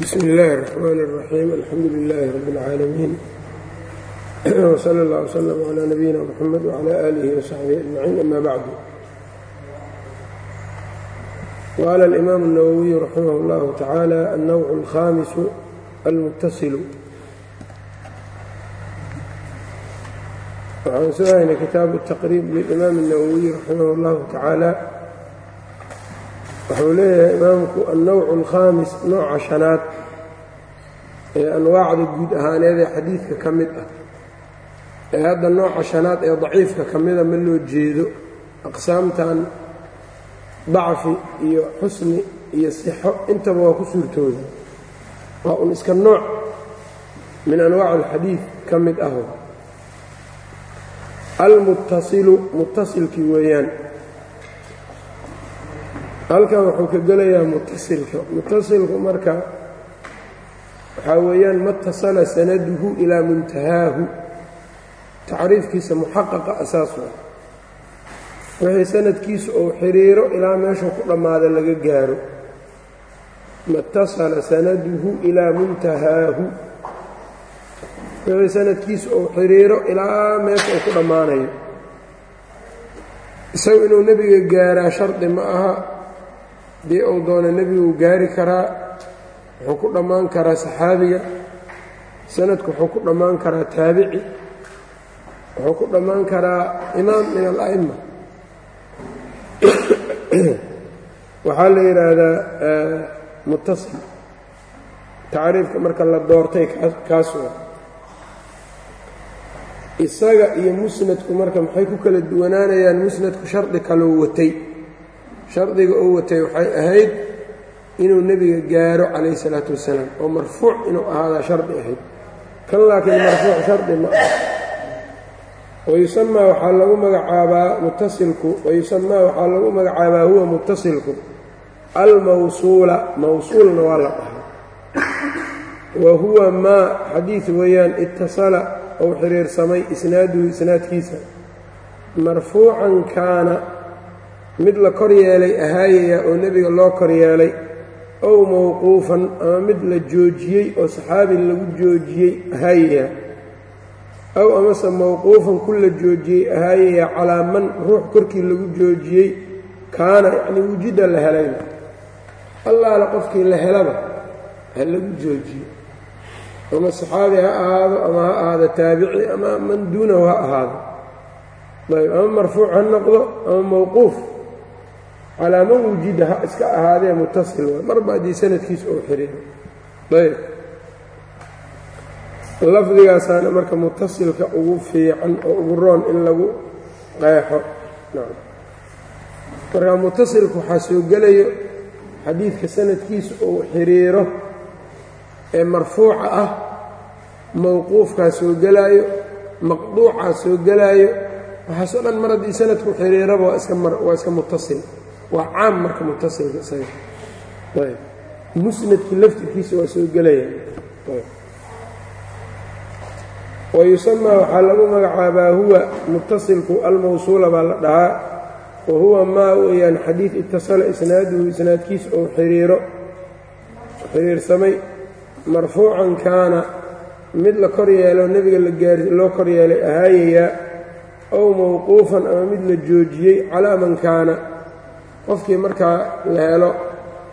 bsm اllahi الرحmn الرaxيim alxamdu لilaahi rab اlcaalamiin wslى اllah wslm عlى nabiyina mxamed wعlى آlihi وsaxbihi aجmaciin ama bacdu qaala اlimaamu الnawowiyu raximah اllahu tacaala alnowc اlkhamisu almutasilu waxaan soo haynay kitaabu الtaqriib lilimaam الnawowiy raximah اllahu tacaala wuxuu leeyahay imaamku annowcu alkhaamis nooca shanaad ee anwaacda guud ahaaneed ee xadiidka ka mid ah. Ee hadda nooca shanaad ee daciifka ka mida ma loo jeedo. Aqsaamtan dacfi iyo xusni iyo sixo intaba waa ku suurtooda waa un iska nooc min anwaac alxadiid ka mid ah almuttasilu muttasilkii weeyaan halkan wuxuu ka gelayaa mutasilka. Mutasilku marka waxaa weeyaan matasala sanaduhu ilaa muntahaahu. Tacriifkiisa muxaqaqa asaas wa wixii sanadkiisu uu xiriiro ilaa meeshuu ku dhammaada laga gaaro. Matasala sanaduhu ilaa muntahaahu. Wixii sanadkiisu uu xiriiro ilaa meesha uu ku dhammaanayo isagu inuu nebiga gaaraa shardi ma aha haddii uu doono nebiguu gaari karaa wuxuu ku dhammaan karaa saxaabiga sanadku wuxuu ku dhammaan karaa taabici wuxuu ku dhammaan karaa imaam min ala'ima waxaa la yidhaahdaa mutasil tacriifka marka la doortay kaas waa. Isaga iyo musnadku marka maxay ku kala duwanaanayaan musnadku shardi kaloo watay shardiga oo watay waxay ahayd inuu nebiga gaaro calayh isalaatu wasalaam oo marfuuc inuu ahaadaa shardi ahayd. Kan laakiin marfuuc shardi ma ah wayusamaa waxaa lagu magacaabaa mutasilku wayusamaa waxaa lagu magacaabaa huwa mutasilku. Almawsuula mawsuulna waa la dhahaa. Wa huwa maa xadiid weeyaan itasala ou xiriirsamay isnaaduhu isnaadkiisa. Marfuucan kaana mid la kor yeelay ahaayaya oo nebiga loo kor yeelay ow mawquufan ama mid la joojiyey oo saxaabi lagu joojiyey ahaayaya. Ow amase mawquufan ku la joojiyey ahaayaya calaa man ruux korkii lagu joojiyey kaana yacnii wujida la helayna. Allaala qofkii la helaba ha lagu joojiyo ama saxaabi ha ahaado ama ha ahaado taabici ama man duunahu ha ahaado. Ayb ama marfuuc ha noqdo ama mawquuf calaa man wujida ha iska ahaadee mutasil waay. Marba haddii sanadkiisa uu xiriiro ayb. Lafdigaasaana marka mutasilka ugu fiican oo ugu roon in lagu qeexo. Marka mutasilka waxaa soo gelayo xadiidka sanadkiisa uu xiriiro ee marfuuca ah mawquufkaa soo gelaayo maqduucaa soo gelaayo. Waxaasoo dhan mar haddii sanadku xiriiraba waa iska waa iska mutasil waa caam marka mutasilka isaga ayb. Musnadki laftirkiisa waa soo gelaya. Wa yusamaa waxaa lagu magacaabaa huwa mutasilku almawsuula baa la dhahaa. Wa huwa maa weeyaan xadiid itasala isnaaduhu isnaadkiisa ou xiriiro xiriirsamay marfuucan kaana mid la kor yeelo nebiga loo kor yeelay ahaayayaa ow mawquufan ama mid la joojiyey calaa man kaana qofkii markaa la helo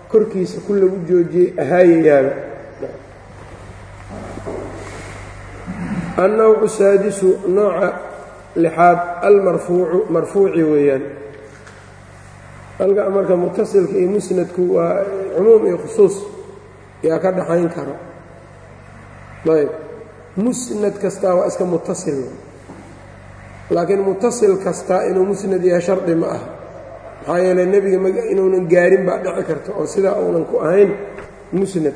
korkiisa ku lagu joojiyey ahaayayaaba annowcu saadisu nooca lixaad almarfuucu marfuuci weeyaan. Halka marka mutasilka iyo musnadku waa cumuum iyo khusuus yaa ka dhaxayn karo. Ayb. Musnad kastaa waa iska mutasil. Laakiin mutasil kastaa inuu musnad yahay shardi ma aha maxaa yeeley nebiga inuunan gaarin baa dhici karta oo sidaa uunan ku ahayn musnad.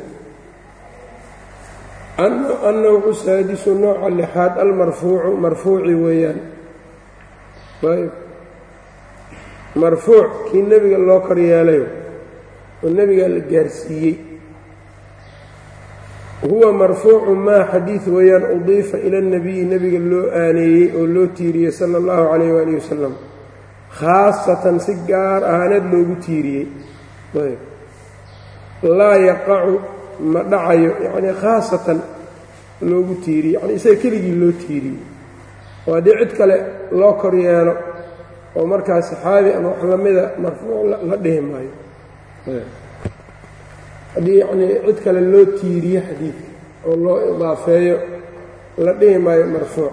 Annowcu saadisu nooca lixaad almarfuucu marfuuci weeyaan. Ayb marfuuc kii nebiga loo kor yeelayo oo nebigaa la gaarsiiyey. Huwa marfuucu maa xadiid weeyaan udiifa ila اnebiyi nebiga loo aaneeyey oo loo tiiriyey sala اllahu calayh waalihi wasalam khaasatan si gaar ahaaneed loogu tiiriyey. Laa yaqacu ma dhacayo yacnii khaasatan loogu tiiriye yacni isaga keligii loo tiiriyey. Oo haddii cid kale loo kor yeelo oo markaas saxaabi ama wax lamida marfuuc la dhihi maayo. Haddii yacnii cid kale loo tiiriye xadiidka oo loo idaafeeyo la dhihi maayo marfuuc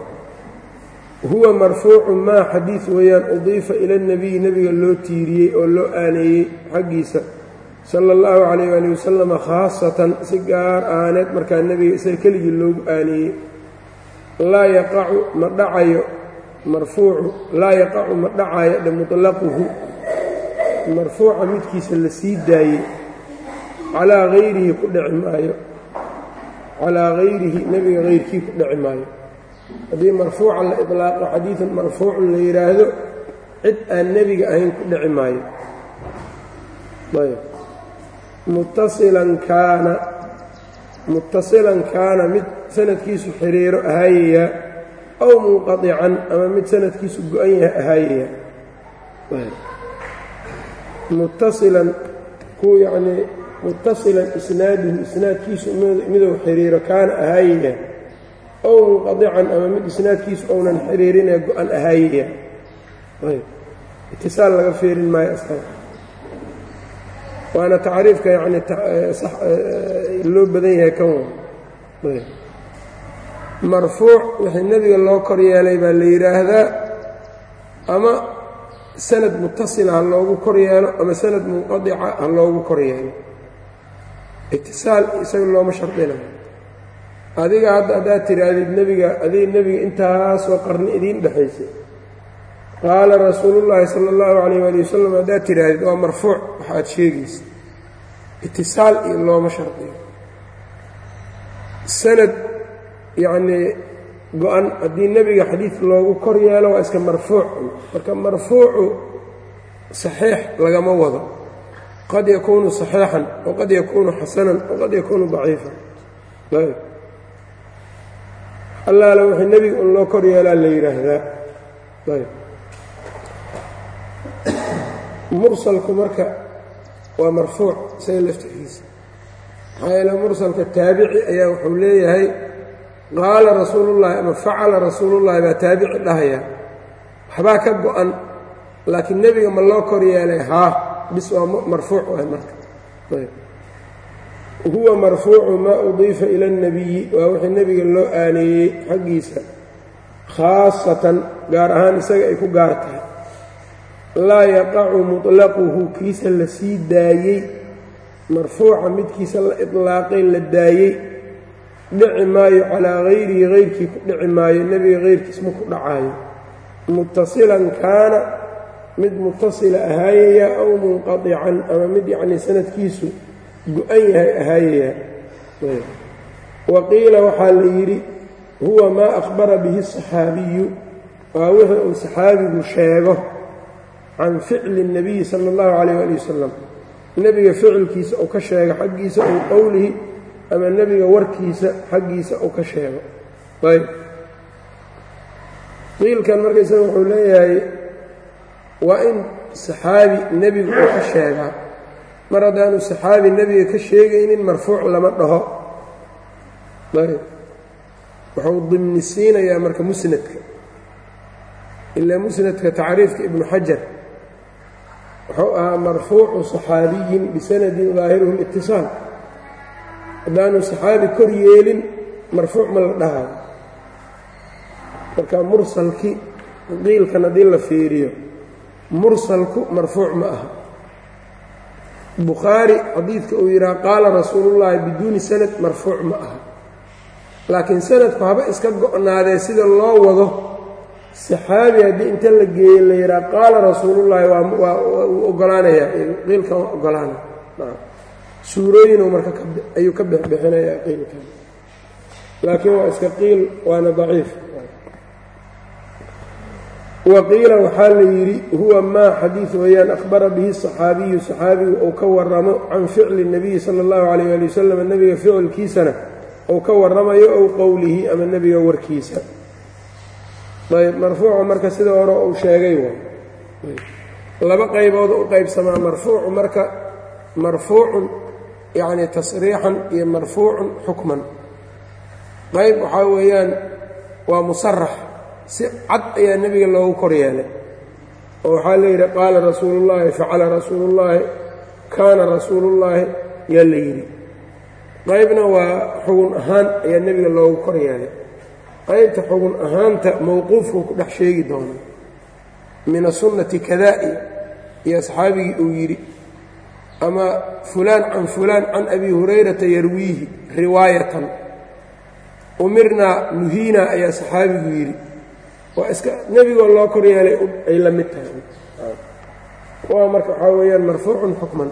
huwa marfuucu maa xadiid weeyaan udiifa ila اnebiyi nebiga loo tiiriyey oo loo aaneeyey xaggiisa sala اllahu calayh ali wasalama khaasatan si gaar ahaaneed markaa nebiga isaga keligii loogu aaneeyey. Laa yaqacu ma dhacayo marfuucu laa yaqacu ma dhacayo dhe mutlaquhu. Marfuuca midkiisa la sii daayey calaa hayrihi ku dhici maayo. Calaa hayrihi nebiga hayrkii ku dhici maayo haddii marfuucan la iطlaaqo xadiidan marfuucun la yidhaahdo cid aan nebiga ahayn ku dhici maayo. Ayb. Muttasilan kaana muttasilan kaana mid sanadkiisu xiriiro ahaayaya aw munqadican ama mid sanadkiisu go-an ahaayaya muttasilan ku yacnii muttasilan isnaaduhu isnaadkiisu miduu xiriiro kaana ahaayaya ow munqadican ama mid isnaadkiisu ounan xiriirinee go-an ahaayaya ayb. Itisaal laga feerin maayo asxaab waana tacriifka yacni loo badan yahay kan wa ayb. Marfuuc wixii nebiga loo kor yeelay baa la yidhaahdaa ama sanad mutasila ha loogu kor yeelo ama sanad munqadica ha loogu kor yeelo. Itisaal isaga looma shardinayo adiga hadda haddaad tidhaahdid nebiga adiga nebiga intaasoo qarni idiin dhexaysay qaala rasuulullaahi sala allahu calayh waali wasalam haddaad tidhaahdid waa marfuuc waxaad sheegaysa itisaal iyo looma shardiyo. Sanad yacnii go-an haddii nebiga xadiid loogu kor yeelo waa iska marfuuc. Marka marfuucu saxiix lagama wado. Qad yakuunu saxiixan waqad yakuunu xasanan waqad yakuunu daciifan allaala wixii nebiga un loo kor yeelaa la yidhaahdaa. Mursalku marka waa marfuuc isaga laftigiisa. Maxaa yeele mursalka taabici ayaa wuxuu leeyahay qaala rasuulullahi ama facala rasuulullahi baa taabici dhahaya. Waxbaa ka go-an laakiin nebiga ma loo kor yeelay. Haa bis waa marfuuc waay marka huwa marfuucu maa udiifa ila اnnebiyi waa wixii nebiga loo aaneeyey xaggiisa khaasatan gaar ahaan isaga ay ku gaar tahay. Laa yaqacu mutlaquhu kiisa la sii daayey marfuuca midkiisa la iطlaaqay la daayey dhici maayo calaa hayrihi hayrkii ku dhici maayo nebiga hayrkiis ma ku dhacaayo. Muttasilan kaana mid mutasila ahaayaya aw munqadican ama mid yacnii sanadkiisu go-an yahay ahaayaya wa qiila waxaa la yidhi huwa maa akhbara bihi asaxaabiyu waa wixii uu saxaabigu sheego can ficli اnabiyi sala اllahu calayh ali wasalam nebiga ficilkiisa uu ka sheego xaggiisa ou qowlihi ama nebiga warkiisa xaggiisa uu ka sheego. Ayb. Qiilkan marka isaga wuxuu leeyahay waa in saxaabi nebigu uu ka sheegaa mar haddaanu saxaabi nebiga ka sheegaynin marfuuc lama dhaho. Ayb. Wuxuu dimnisiinayaa marka musnadka. Ilaa musnadka tacriifka ibnu xajar. Wuxuu ahaa marfuucu saxaabiyin bisanadin daahiruhum itisaal haddaanu saxaabi kor yeelin marfuuc ma la dhahayo marka mursalki qiilkan haddii la fiiriyo mursalku marfuuc ma aha bukhaari xadiidka uu yidhaha qaala rasuulullaahi biduuni sanad marfuuc ma aha. Laakiin sanadku haba iska go'naadee sida loo wado. Saxaabi haddii inta la geeye la yidhaha qaala rasuulullaahi waa wuu ogolaanayaa qiilkan waa ogolaanaya suurooyinuu marka ayuu ka bixbixinayaa qiilkan. Laakiin waa iska qiil waana daciif waqiila waxaa la yidhi huwa maa xadiid weeyaan ahbara bihi saxaabiyu. Saxaabigu ou ka waramo can ficli nabiyi sala allahu calayh ali wasalam nebiga ficilkiisana ou ka warramayo ow qowlihi ama nebiga warkiisa. Ayb marfuucu marka sida hore uu sheegay laba qaybood u qaybsamaa marfuucu marka marfuucun yacni tasriixan iyo marfuucun xukman. Qayb waxaa weeyaan waa musarax si cad ayaa nebiga loogu kor yeelay. Oo waxaa la yidhi qaala rasuulullaahi facala rasuulullaahi kaana rasuulullaahi yaa la yidhi. Qaybna waa xugun ahaan ayaa nebiga loogu kor yeelay. Qaybta xugun ahaanta mowquufkuu ku dhex sheegi doona min asunnati kadaa'i iyo asxaabigii uu yidhi ama fulaan can fulaan can abi hurayrata yarwiihi riwaayatan. Umirnaa nuhiinaa ayaa saxaabigu yidhi waa iska nebigoo loo kor yeelay ay la mid tahay. Waa marka waxaa weeyaan marfuucun xukman.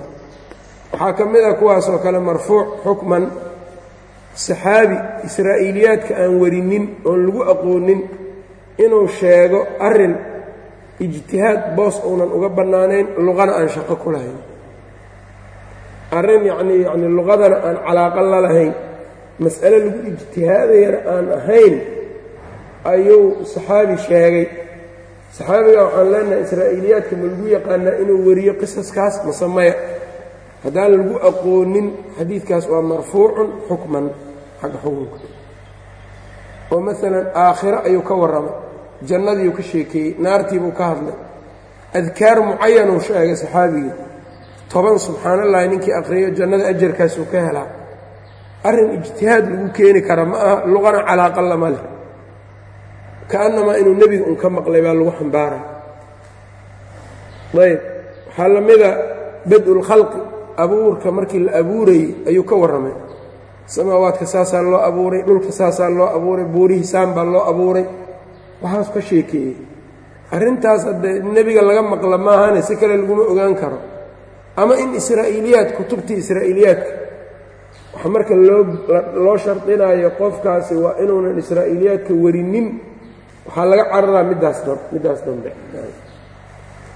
Waxaa ka mid a kuwaasoo kale marfuuc xukman saxaabi israa'iiliyaadka aan warinin oon lagu aqoonin inuu sheego arrin ijtihaad boos uunan uga bannaanayn luqana aan shaqo ku lahayn. Arrin yacnii yacnii luqadana aan calaaqo la lahayn. Mas'ale lagu ijtihaadayana aan ahayn ayuu saxaabi sheegay. Saxaabiga waxaan leenahay israa'iiliyaadka ma lagu yaqaanaa inuu wariyo qisaskaas mase maya. Haddaan lagu aqoonin xadiidkaas waa marfuucun xukman xagga xukunka. Oo maalan aakhiro ayuu ka warramay. Jannadiiuu ka sheekeeyey naartiibuu ka hadlay. Adkaar mucayanuu sheegay saxaabigii. Toban subxaan allahi ninkii aqriyo jannada ajarkaasuu ka helaa. Arrin ijtihaad lagu keeni kara ma aha luqana calaaqa lama leh ka'annamaa inuu nebiga un ka maqlay baa lagu xambaara ayb waxaa la mida bad-ulkhalqi abuurka markii la abuurayey ayuu ka warramay. Samaawaadka saasaa loo abuuray dhulka saasaa loo abuuray buurihii saan baa loo abuuray. Waxaas ka sheekeeyey. Arrintaas haddee nebiga laga maqla maahane si kale laguma ogaan karo. Ama in israa'iiliyaad kutubtii israa'iiliyaadka waxa marka loo loo shardinayo qofkaasi waa inuunan israa'iiliyaadka warinin waxaa laga cararaa middaas middaas dambe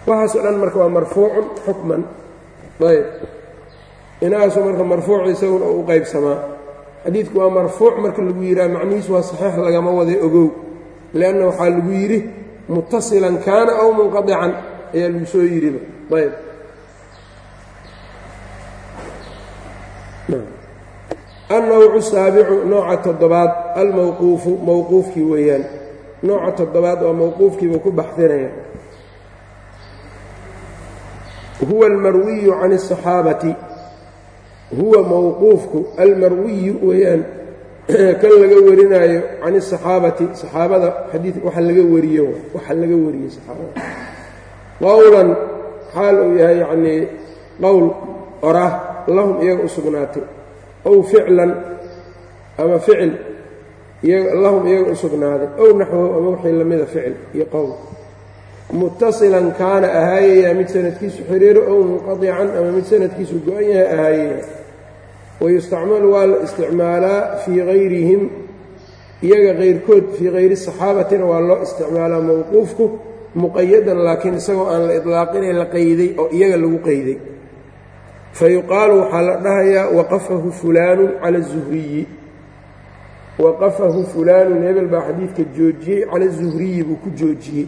waxaasoo dhan marka waa marfuucun xukman. Ayb. Inahaasuu marka marfuuc isaguna u qaybsamaa xadiidku waa marfuuc marka lagu yidhaha macnihiisu waa saxiix lagama wada ogow. Lianna waxaa lagu yidhi muttasilan kaana aw munqadican. Ayaa lagu soo yidhiba ayb. Annawcu saabicu nooca toddobaad. Almawquufu mawquufkii weeyaan nooca toddobaad waa mawquufkiibuu ku baxsinaya huwa almarwiyu can الصaxaabati huwa mawquufku almarwiyu weeyaan kan laga warinaayo can الصaxaabati صaxaabada xadii waxa laga wariyo waxa laga wariyey saxaabada qowlan xaal uu yahay yacnii qowl orah lahum iyaga u sugnaatay ow ficlan ama ficil lahum iyaga u sugnaaday. Ow naxwahu ama wixii lamida ficil iyo qowl. Muttasilan kaana ahaayaya mid sanadkiisu xiriiro ow munqadican ama mid sanadkiisu go-an yahay ahaayaya wayustacmalu waa la isticmaalaa fii hayrihim iyaga kayrkood fii hayri saxaabatina waa loo isticmaalaa mowquufku muqayadan laakiin isagoo aan la idlaaqinay la qayday oo iyaga lagu qayday. Fayuqaalu waxaa la dhahayaa waqafahu fulaanu cala الzuhriyi waqafahu fulaanun hebel baa xadiidka joojiyey cala zuhriyi buu ku joojiyey.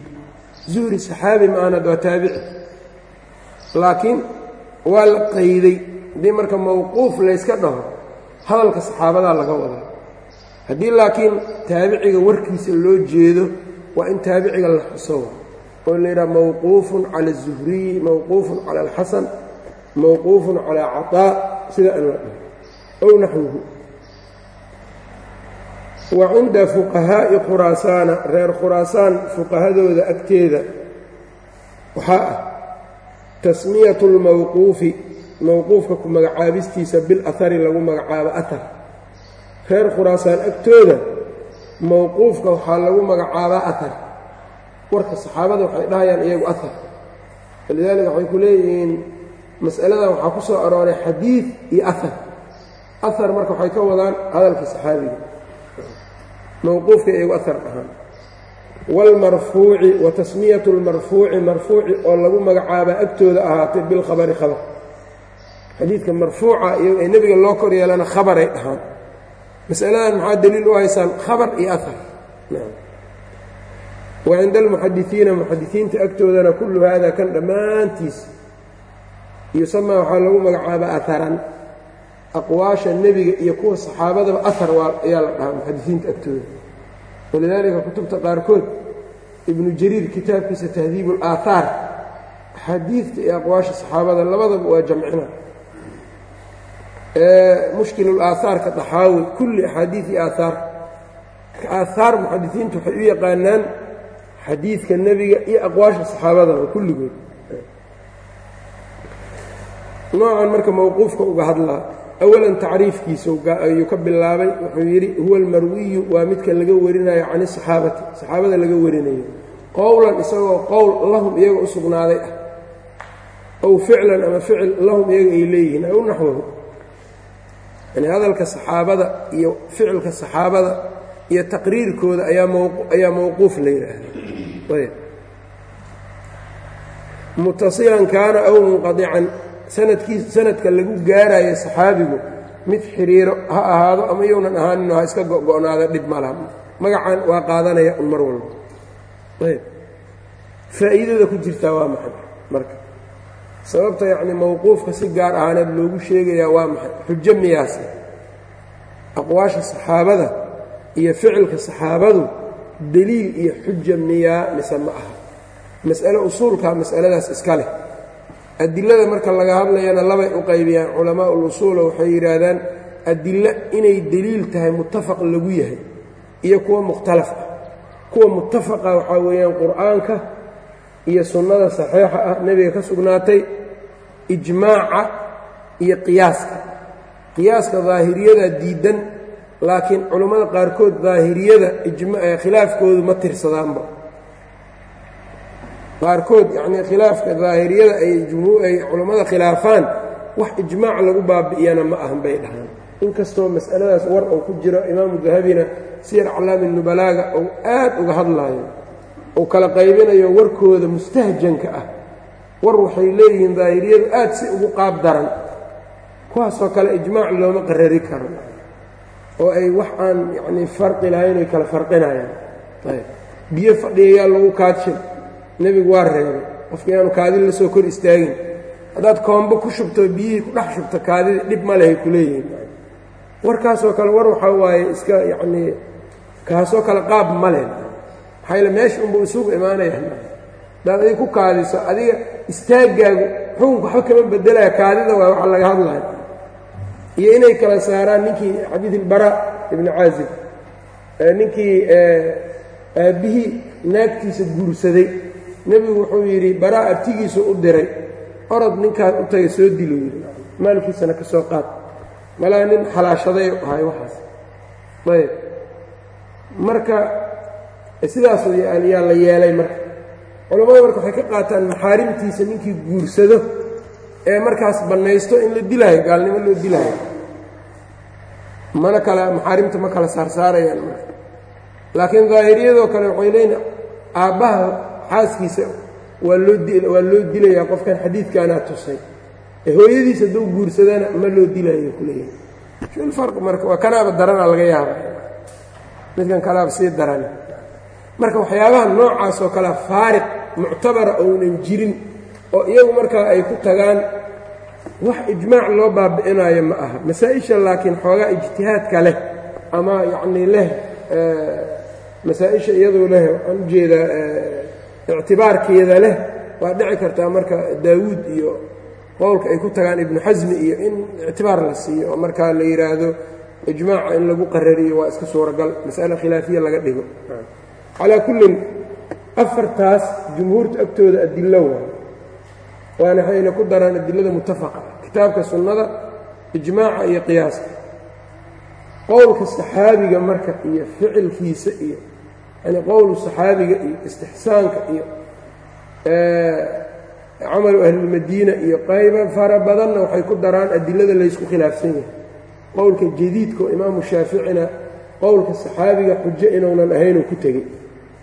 Zuhri saxaabi maanad waa taabici. Laakiin waa la qayday haddii marka mawquuf layska dhaho hadalka saxaabadaa laga wadaa. Haddii laakiin taabiciga warkiisa loo jeedo waa in taabiciga la xuso. Oo la yidhaha mawquufun cala azuhriyi mawquufun cala alxasan mawquufun calaa cataa sidaa in la dhaho. Ow naxwuhu wa cinda fuqahaa'i khuraasaana reer khuraasaan fuqahadooda agteeda. Waxaa ah tasmiyatu اlmawquufi mawquufka ku magacaabistiisa bilahari lagu magacaabo ahar reer khuraasaan agtooda mawquufka waxaa lagu magacaabaa ahar warka saxaabada waxay dhahayaan iyagu ahar walidaalika waxay ku leeyihiin mas'aladan waxaa ku soo arooray xadiid iyo ahar ahar marka waxay ka wadaan hadalka saxaabiga mawquufka iyagu ahar ahaan. Wاlmarfuuci wa tasmiyatu اlmarfuuci marfuuci oo lagu magacaabaa agtooda ahaatay bilkhabari khabar. Xadiidka marfuuca iyo ee nebiga loo kor yeelana khabaray dhahaan masaladan maxaa daliil u haysaan? Khabar iyo ahar wa cinda almuxadisiina muxadisiinta agtoodana kullu haada kan dhammaantiis yusamaa waxaa lagu magacaabaa aharan aqwaasha nebiga iyo kuwa saxaabadaba ahar ayaa la dhahaa muxadisiinta agtooda. Walidaalika kutubta qaarkood ibnu jariir kitaabkiisa tahdiibu alaahaar axaadiidta iyo aqwaasha saxaabada labadaba waa jamcina mushkilulaahaarka daxaawi kulli axaadiid iyo aahaar aahaar muxadisiintu waxay u yaqaanaan xadiidka nebiga iyo aqwaasha saxaabadaba kulligood. Noocan marka mowquufka uga hadlaa awalan tacriifkiisa ayuu ka bilaabay wuxuu yidhi huwa almarwiyu waa midka laga warinayo can isaxaabati saxaabada laga warinayo qowlan isagoo qowl lahum iyaga u sugnaaday ah ow ficlan ama ficil lahum iyaga ay leeyihiin aw naxwahu yani hadalka saxaabada iyo ficilka saxaabada iyo taqriirkooda ayaa mowquuf la yidhaahda mutasilan kaana aw munqadican sanadkiis sanadka lagu gaarayo saxaabigu mid xiriiro ha ahaado ama iyounan ahaanin ha iska go'naada dhib ma laha. Magacan waa qaadanaya un mar walba. Ayb. Faa'iidada ku jirtaa waa maxay? Marka. Sababta yacni mowquufka si gaar ahaaneed loogu sheegayaa waa maxay? Xujo miyaase aqwaasha saxaabada iyo ficilka saxaabadu deliil iyo xuja miyaa mise ma aha. Mas'ale usuulkaa mas'aladaas iska leh adilada marka laga hadlayana labay u qaybiyaan culamaa ulusuula waxay yidhaahdaan adilo inay deliil tahay muttafaq lagu yahay iyo kuwa mukhtalaf ah kuwa muttafaqa waxaa weeyaan qur'aanka iyo sunnada saxiixa ah nebiga ka sugnaatay ijmaaca iyo qiyaaska. Qiyaaska daahiriyada diidan laakiin culammada qaarkood daahiriyada khilaafkoodu ma tirsadaanba qaarkood yacnii khilaafka daahiriyada ay ay culammada khilaafaan wax ijmaac lagu baabi'iyana ma ahan bay dhahaan. Inkastoo mas'aladaas war uu ku jiro imaamu dahabina siyar calaami nubalaaga uu aad uga hadlaayo uu kala qaybinayo warkooda mustahjanka ah war waxay leeyihiin daahiriyadu aad si ugu qaab daran kuwaasoo kale ijmaac looma qarari karo oo ay wax aan yacnii farqi lahayn ay kala farqinayaan. Ayb. Biyo fadhiyayaa lagu kaadshin nebigu waa reebay. Qofka inaanu kaadi la soo kor istaagin. Haddaad koombo ku shubto biyihii ku dhex shubto kaadida dhib ma lehay ku leeyihiin. Warkaasoo kale war waxaa waaye iska yacnii kaasoo kale qaab ma leh. Maxaayl meesha unbuu isugu imaanaya hadaad adig ku kaadiso adiga istaaggaagu xukunka waxba kama bedelaya kaadida waa waxa laga hadlaya. Iyo inay kala saaraan ninkii xadiid ilbara ibni caazib. Ninkii aabbihii naagtiisa guursaday nebigu wuxuu yidhi baraa abtigiisu u diray. Orod ninkaas u taga soo dilo yidhi maalkiisana ka soo qaad. Malaa nin xalaashaday ahay waxaas. Ayb. Marka sidaas yaa la yeelay marka. Culammada marka waxay ka qaataan maxaarimtiisa ninkii guursado ee markaas bannaysto in la dilaayo gaalnimo loo dilaayo mana kala maxaarimta ma kala saarsaarayaan marka. Laakiin daahiriyadoo kale waxay leeyiin aabbaha xaaskiisa waa loo waa loo dilayaa qofkan xadiidkaanaa tusay. Ee hooyadiis hadduu guursadana ma loo dilayo kuleeyahay. Shulfarq marka waa kanaaba darana laga yaaba midkan kanaaba sii darana marka waxyaabaha noocaas oo kale faariq muctabara ounan jirin oo iyagu markaa ay ku tagaan wax ijmaac loo baabi'inayo ma aha. Masaa-isha laakiin xoogaa ijtihaadka leh ama yacnii leh masaa-isha iyadoo leh waxaan u jeedaa ictibaarkeeda leh waa dhici kartaa marka daawuud iyo qowlka ay ku tagaan ibnu xasmi iyo in ictibaar la siiyo oo markaa la yidhaahdo ijmaaca in lagu qarariyo waa iska suuragal mas'ale khilaafiya laga dhigo. Calaa kullin afartaas jumhuurta agtooda adillo waay waana waxayna ku daraan adilada mutafaqa kitaabka sunnada ijmaaca iyo qiyaaska. Qowlka saxaabiga marka iyo ficilkiisa iyo yani qowlu saxaabiga iyo istixsaanka iyo camalu ahlilmadiina iyo qayba fara badanna waxay ku daraan adilada laysku khilaafsan yahay. Qowlka jadiidka oo imaamu shaaficina qowlka saxaabiga xujo inuunan ahaynuu ku tegey.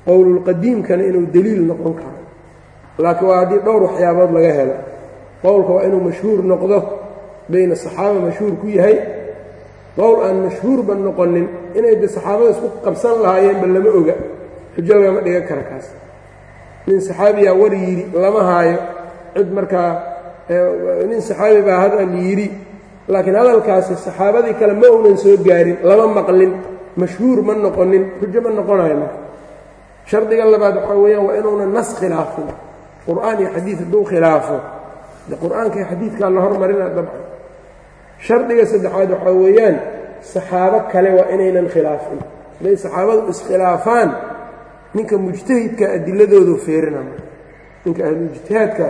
Qowlulqadiimkana inuu deliil noqon karo. Laakiin waa haddii dhowr waxyaabood laga helo. Qowlka waa inuu mashhuur noqdo bayna saxaaba mashhuur ku yahay qowl aan mashhuurba noqonin inay de saxaabada isku qabsan lahaayeenba lama oga. Xujo lagama dhigan kara kaas. Nin saxaabiyaa war yidhi lama haayo. Cid markaa nin saxaabi baa hadal yidhi laakiin hadalkaasi saxaabadii kale ma uunan soo gaarin lama maqlin. Mashhuur ma noqonin xujo ma noqonayo marka. Shardiga labaad waxaa weeyaan waa inuunan nas khilaafin. Qur'aan iyo xadiid hadduu khilaafo. De qur'aanka iyo xadiidkaa la hormarina dabcan shardiga saddexaad waxaa weeyaan saxaabo kale waa inaynan khilaafin. Hadday saxaabadu iskhilaafaan ninka mujtahidka adiladoodu feerinaya ninka ahlujtihaadka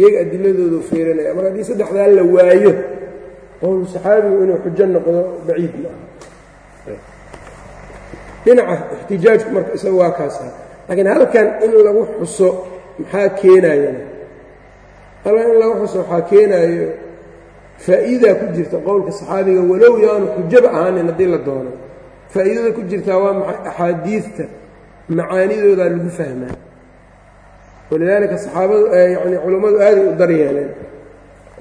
iyaga adiladoodu feerinaya marka haddii saddexdaa la waayo qowlu saxaabigu inuu xujo noqdo baciid ma aha. Dhinaca ixtijaajku marka isaga waa kaasa laakiin halkan in lagu xuso maxaa keenayana halkan in lagu xuso waxaa keenaayo faa'iidaa ku jirta qowlka saxaabiga walow yaanu xujaba ahaanin haddii la doono. Faa'iidada ku jirtaa waa maxay? Axaadiidta macaanidoodaa lagu fahmaa. Walidaalika saxaabadu yacni culammadu aaday u dar yeeleen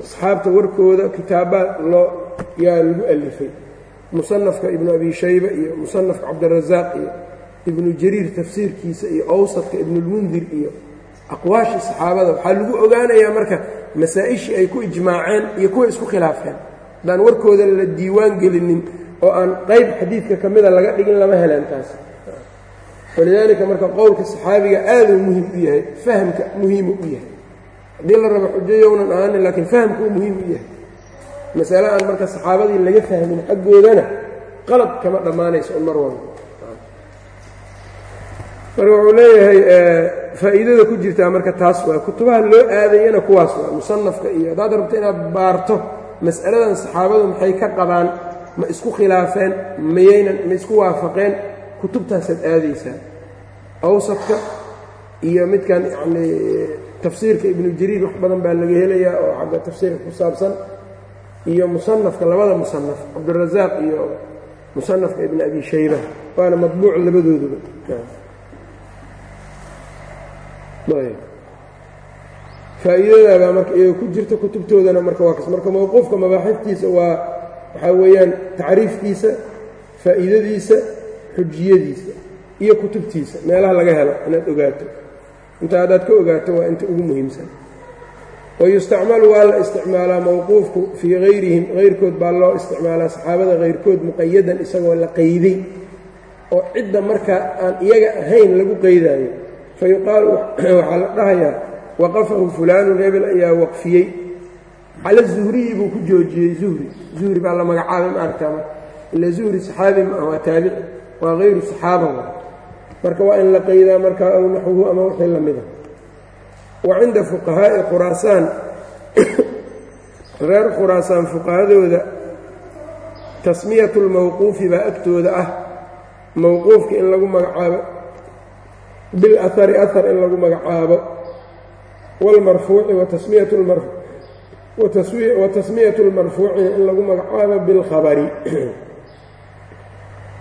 asxaabta warkooda kitaabbaa loo yaa lagu alifay. Musanafka ibnu abi shayba iyo musanafka cabdirasaaq iyo ibnu jariir tafsiirkiisa iyo awsadka ibnulmundir iyo aqwaashii saxaabada. Waxaa lagu ogaanayaa marka masaa-ishii ay ku ijmaaceen iyo kuwa isku khilaafeen. Haddaan warkooda la diiwaan gelinin oo aan qayb xadiidka ka mida laga dhigin lama heleen taas. Walidaalika marka qowlka saxaabiga aaduu muhiim u yahay fahamka muhiimu u yahay. Haddii la rabo xujo yownan ahaanin laakiin fahamka uu muhiim u yahay. Masale aan marka saxaabadii laga fahmin xaggoodana qalad kama dhammaanayso un mar walba marka wuxuu leeyahay faa'iidada ku jirtaa marka taas waa kutubaha loo aadayana kuwaas waa musanafka iyo haddaad rabto inaad baarto mas'aladan saxaabadu maxay ka qabaan ma isku khilaafeen mayaynan ma isku waafaqeen kutubtaasaad aadaysaa. Awsadka iyo midkan yacnii tafsiirka ibnu jariir wax badan baa laga helayaa oo xagga tafsiirka ku saabsan. Iyo musanafka labada musanaf cabdirasaaq iyo musanafka ibn abi shayba waana madbuuc labadooduba faa'iidadaabaa marka ku jirta kutubtoodana marka waa kas. Marka mowquufka mabaaxiftiisa waa waxaa weeyaan tacriifkiisa faa'iidadiisa xujiyadiisa iyo kutubtiisa. Meelaha laga helo inaad ogaato. Inta haddaad ka ogaato waa inta ugu muhiimsan. Wayustacmalu waa la isticmaalaa mowquufku fii hayrihim hayrkood baa loo isticmaalaa. Saxaabada hayrkood muqayadan isagoo la qayday. Oo cidda marka aan iyaga ahayn lagu qaydaayo fa yuqaalu waxaa la dhahayaa waqafahu fulaanun hebel ayaa waqfiyey cala zuhriyi buu ku joojiyey zuhri zuhri baa la magacaabay ma aragtaa ila zuhri saxaabi ma waa taabici waa hayru saxaaba marka waa in la qaydaa markaa aw naxwuhu ama wixii la mida wa cinda fuqahaa'i khuraasaan reer khuraasaan fuqahadooda tasmiyatu lmowquufi baa agtooda ah mowquufka in lagu magacaabo bilahari ahar in lagu magacaabo. Wاlmarfuuci wa tasmiyatu اlmarfuucina in lagu magacaabo bilkhabari.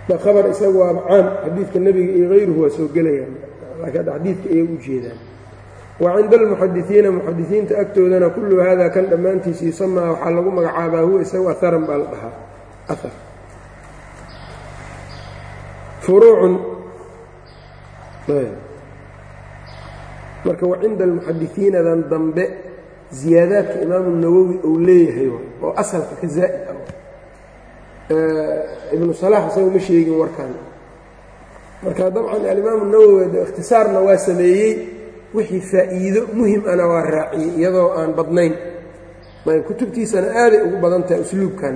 Khabar isagu waaba caam xadiidka nebiga iyo hayruhu waa soo gelayaan. Laakiin xadiidka ayay u jeedaan. Wa cinda almuxadisiina muxadisiinta agtoodana kullu hada kan dhammaantiis yusamaa waxaa lagu magacaabaa huwa isagu aharan baa la dhahaa. Ahar furuucun marka wa cinda almuxadisiinadan dambe ziyaadaadka imaamu nawowi uu leeyahay oo asalka ka zaa'id ah ibnu salaax isaga ma sheegin warkan marka dabcan alimaamu nawowi ikhtisaarna waa sameeyey wixii faa'iido muhiim ana waa raaciyey iyadoo aan badnayn. Kutubtiisana aaday ugu badan tahay usluubkan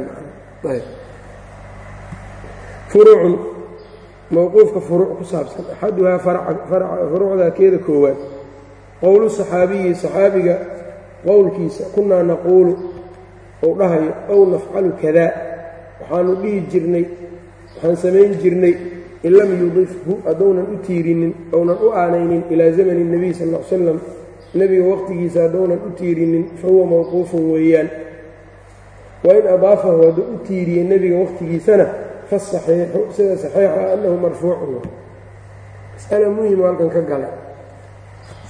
furuucun mowquufka furuuc ku saabsan. Axaduhaa furuucdaa keeda koowaad qowlu saxaabiyi saxaabiga qowlkiisa kunaa naquulu ou dhahayo ow nafcalu kadaa. Waxaanu dhihi jirnay waxaan samayn jirnay in lam yudifhu haddounan u tiirinin ounan u aanaynin ilaa zamani الnebiy sal ll slam nebiga waqtigiisa haddounan u tiirinin fahuwa mowquufun weeyaan. Wain adaafahu hadduu u tiiriyey nebiga waqtigiisana fasaxiixu sida saxiixa annahu marfuucun. Mas'ala muhima halkan ka gala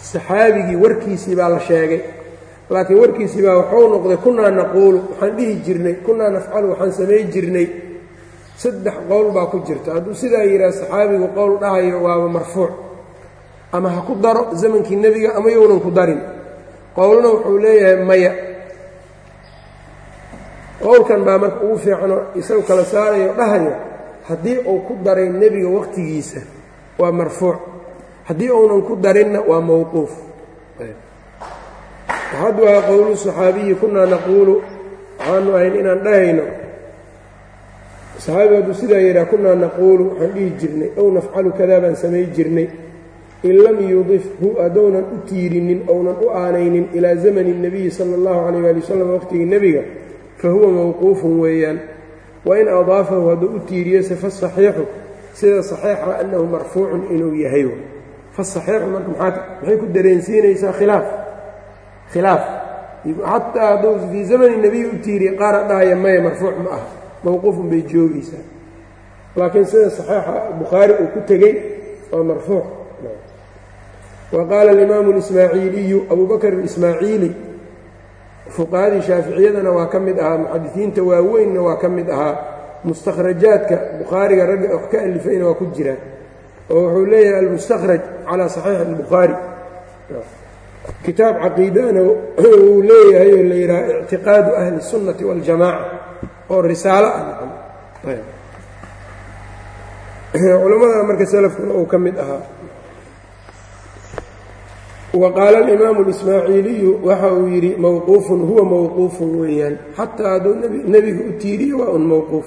saxaabigii warkiisii baa la sheegay. Laakiin warkiisii baa waxuu noqday kunaa naquulu waxaan dhihi jirnay. Kunaa nafcalu waxaan samayn jirnay. Saddex qowl baa ku jirta. Hadduu sidaa yidhaha saxaabigu qowl dhahayo waaba marfuuc. Ama ha ku daro zamankii nebiga ama younan ku darin. Qowlna wuxuu leeyahay maya. Qowlkan baa marka ugu fiicanoo isagu kala saarayo dhahayo haddii uu ku daray nebiga wakhtigiisa waa marfuuc haddii uunan ku darinna waa mowquuf waxad waa qowlu صaxaabiyi kunaa naquulu waxaanu ahayn inaan dhahayno saxaabigu hadduu sidaa yidhaha kunaa naquulu waxaan dhihi jirnay ow nafcalu kadaa baan samay jirnay in lam yudifhu haddounan u tiirinin ounan u aanaynin ilaa zamani الnabiyi salى اllahu calayh ali wasalam waqhtigii nebiga fahuwa mowquufun weeyaan wain adaafahu hadduu u tiiriyose fasaxiixu sida saxiixa annahu marfuucun inuu yahay fasaxiixu marka maxay ku dareensiinaysaa khilaaf. Khilaaf. Xataa hadduu fii zamani nebiy u qaara dhahaya maya marfuuc ma aha mowquufun bay joogaysaa. Laakiin sida saxiixa bukhaari uu ku tegey waa marfuuc. Wa qaala alimaamu اlismaaciiliyu abu bakr اlismaaciili fuqahadii shaaficiyadana waa ka mid ahaa muxadisiinta waaweynna waa ka mid ahaa mustakhrajaadka bukhaariga ragga wax ka alifayna waa ku jiraan oo wuxuu leeyahay almustakhraj calaa saxiixi اlbukhaari kitaab caqiidana uu leeyahay oo la yidhaha ictiqaadu ahli الsunnati waاljamaaca oo risaalo ah culamada marka salafkuna uu ka mid ahaa wa qaala alimaamu اlismaaciiliyu waxa uu yidhi mowquufun huwa mowquufun weeyaan xataa hadduu nebiga u tiiriyo waa un mowquuf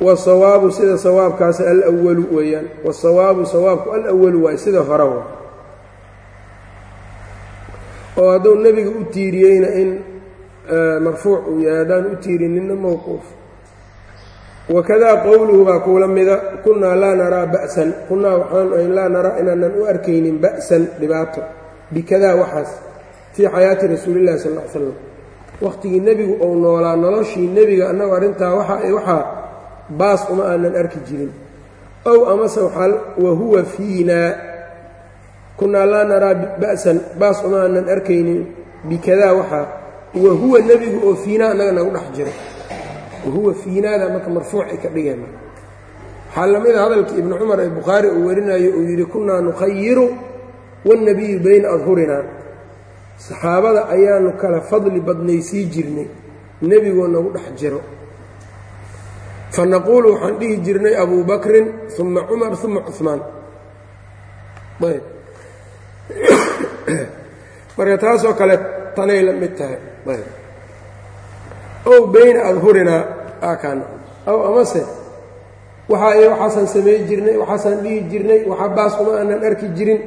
wasawaabu sida sawaabkaas alwalu weeyaan. Wasawaabu sawaabku alwalu waay sida hore oo. Hadduu nebiga u tiiriyeyna in marfuuc uu yahay haddaan u tiirininna mowquuf wakadaa qowluhu baa kuula mida kunnaa laa naraa ba'san. Kunnaa waxaanu ayn laa naraa inaanan u arkaynin ba'san dhibaato. Bikadaa waxaas fii xayaati rasuulillahi sal l slam wakhtigii nebigu uu noolaa noloshii nebiga annagu arrintaa waxaa baas uma aanan arki jirin. Ow amase wa huwa fiinaa kunnaa laa naraa ba'san baas uma aanan arkaynin. Bikadaa waxaa wa huwa nebigu oo fiinaa annaga nagu dhex jiro wahuwa fiinaada marka marfuucay ka dhigeen. Waxaa la mida hadalka ibnu cumar ee bukhaari uu warinayo uu yidhi kunnaa nukhayiru waاnnabiyu bayna adhurinaa saxaabada ayaanu kala fadli badnaysii jirnay nebigoo nagu dhex jiro fa naquulu waxaan dhihi jirnay abu bakrin uma cumar uma cuثmaan ayb marka taasoo kale tanay la mid tahay ayb ow bayna adhurinaa aakaan aw amase waxa ay waxaasaan samay jirnay waxaasaan dhihi jirnay waxa baas uma aanan arki jirin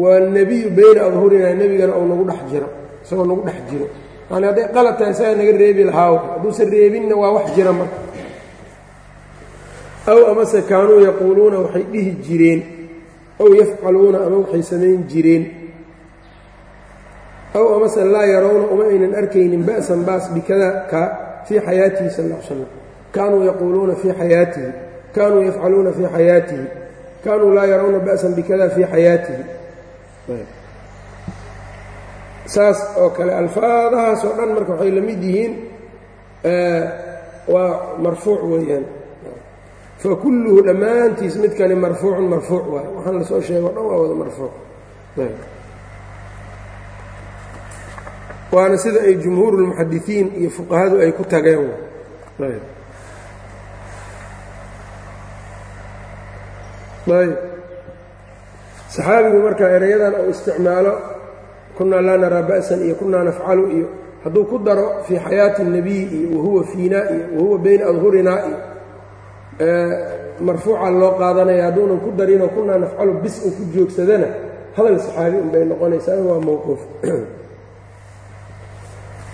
waa nebiyu bayna adhurinaa nebigana ou nagu dhex jiro isagoo nagu dhex jiro yani hadday qalad tahay isagaa naga reebi lahaa hadduusan reebinna waa wax jira marka aw amase kaanuu yaquuluuna waxay dhihi jireen ow yafcaluuna ama waxay samayn jireen. Aw amase laa yarawna uma aynan arkaynin ba'san baas bikada ka fii xayaatihi sal l slam kaanuu yaquuluuna fii xayaatihi kaanuu yafcaluuna fii xayaatihi kaanuu laa yarawna ba'san bikada fii xayaatihi. Saas oo kale alfaadahaas oo dhan marka waxay la mid yihiin waa marfuuc weeyaan fakulluhu dhammaantiis midkani marfuucun marfuuc waayo waxaan lasoo sheego o dhan waa wada marfuuc waana sida ay jumhuur اlmuxadisiin iyo fuqahadu ay ku tageen ayb saxaabigu marka erayadan uu isticmaalo kunaa laa naraa ba'san iyo kunaa nafcalu iyo hadduu ku daro fii xayaati الnabiy iyo wahuwa fiinaa iyo wahuwa bayna adhurinaa iyo marfuuca loo qaadanaya hadduunan ku darinoo kunaa nafcalu bis uu ku joogsadana hadal saxaabi un bay noqonaysaa waa mowquuf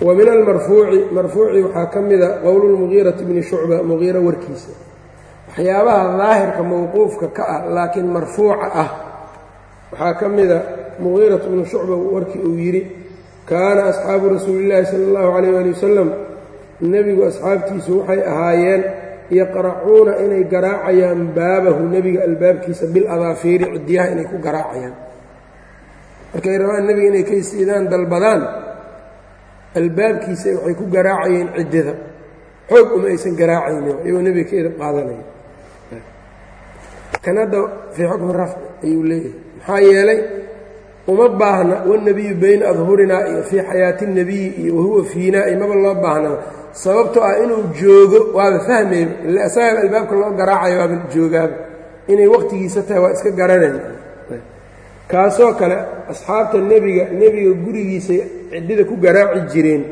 wa min almarfuuci marfuuci waxaa ka mida qowlu lmugiirati bni shucba mugiira warkiisa. Waxyaabaha daahirka mowquufka ka ah laakiin marfuuca ah waxaa ka mida mugiiratu bnu shucba warkii uu yidhi kaana asxaabu rasuulillaahi sala allahu calayh ali wasalam nebigu asxaabtiisu waxay ahaayeen yaqracuuna inay garaacayaan baabahu nebiga albaabkiisa bilabaafiiri ciddiyaha inay ku garaacayaan. Markay rabaan nebiga inay kaysiidaan dalbadaan albaabkiisa waxay ku garaacayeen ciddida xoog uma aysan garaacayn iyagoo nebiga ka edab qaadanaya kan hadda fii xukmi rafci ayuu leeyahay. Maxaa yeelay uma baahna wanebiyu bayna adhurinaa iyo fii xayaati اnebiyi iyo wahuwa fiinaa imaba loo baahnaa sababtoo ah inuu joogo waaba fahmayba ille asagaaba albaabka loo garaacayo waaba joogaaba. Inay waqtigiisa tahay waa iska garanaya kaasoo kale asxaabta nebiga nebiga gurigiisay ciddida ku garaaci jireen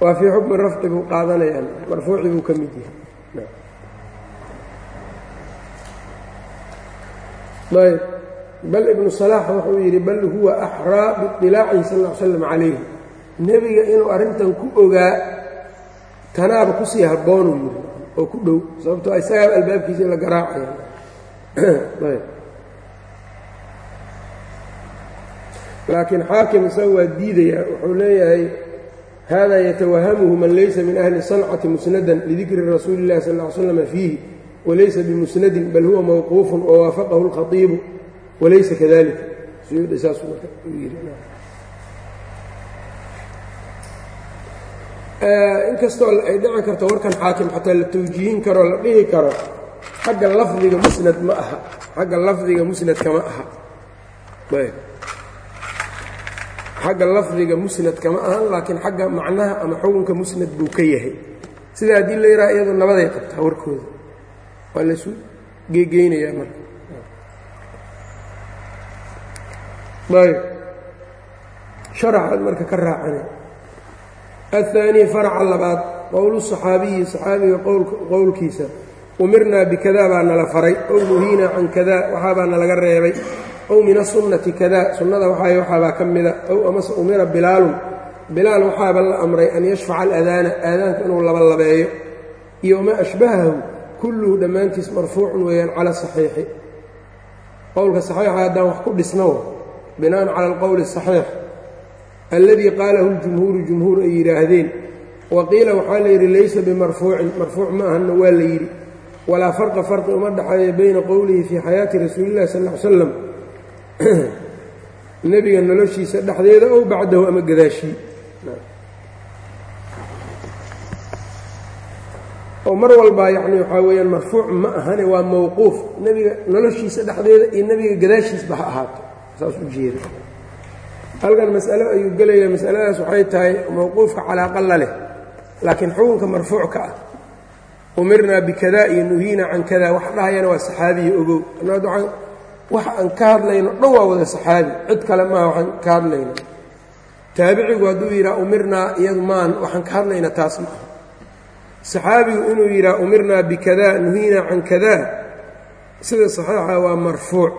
waa fii xukmi rafci buu qaadanayaan marfuuci buu ka mid yahay. Bal ibnu salaax wuxuu yidhi bal huwa axraa biiطilaacihi sal ll slam calayhi. Nebiga inuu arrintan ku ogaa tanaaba ku sii habboonuu yidhi oo ku dhow sababtoo isagaaba albaabkiisa la garaacaya. Laakiin xaakim isaga waa diidayaa wuxuu leeyahay hada yatawahamuhu man laysa min ahli sancati musnadan lidikri rasuuli اllahi sal ly slam fiihi walaysa bimusnadin bal huwa mawquufun wawaafaqahu اlkhaiibu walaysa kadalika suyuudi saasuu marka yidhi inkastoo ay dhici karto warkan xaakim xataa la tawjiihin karoo la dhihi karo xagga lafdiga musnad ma aha. Xagga lafdiga musnadka ma aha. Xagga lafdiga musnadka ma ahan laakiin xagga macnaha ama xukunka musnad buu ka yahay. Sida haddii la yidhaha iyadu nabaday qabtaa warkooda. Waa laysu geegeynayaa marka. Ayb. Sharaxaad marka ka raacana aلثaaniي farca labaad qowl صaxaabiyi صaxaabiga qowlkiisa umirnaa bikada baa nala faray ow nuhiina can kada waxaabaa nalaga reebay ow min aلsunnati kada sunnada waxay waxaabaa ka mida ow amase umira bilaalun bilaal waxaaba la amray an yashfaca aladaana aadaanka inuu labalabeeyo iyo wamaa ashbahahu kulluhu dhammaantiis marfuucun weeyaan cala saxiixi qowlka saxiixa haddaan wax ku dhisno binaan cala alqowli الصaxiix alladii qaalahu اljumhuuru jumhuur ay yidhaahdeen. Wa qiila waxaa la yidhi laysa bimarfuucin marfuuc ma ahanna waa la yidhi. Walaa farqa farqi uma dhexeeya bayna qowlihi fii xayaati rasuuli illahi sal ly slam nebiga noloshiisa dhexdeeda ow bacdahu ama gadaashii? Oo mar walbaa yacni waxaa weeyaan marfuuc ma ahane waa mawquuf. Nebiga noloshiisa dhexdeeda iyo nebiga gadaashiisba ha ahaato. Saas u halkan mas'alo ayuu gelayaa masaladaas waxay tahay mawquufka calaaqa la leh laakiin xukunka marfuucka ah. Umirnaa bikada iyo nuhiina can kada wax dhahayana waa saxaabiya ogow. Wax aan ka hadlayno dhan waa wada saxaabi cid kale maaha waxaan ka hadlayno. Taabicigu hadduu yidhaha umirnaa iyadu maan waxaan ka hadlayna taas ma saxaabigu inuu yidhaha umirnaa bikada nuhiina can kada sida saxiixa waa marfuuc.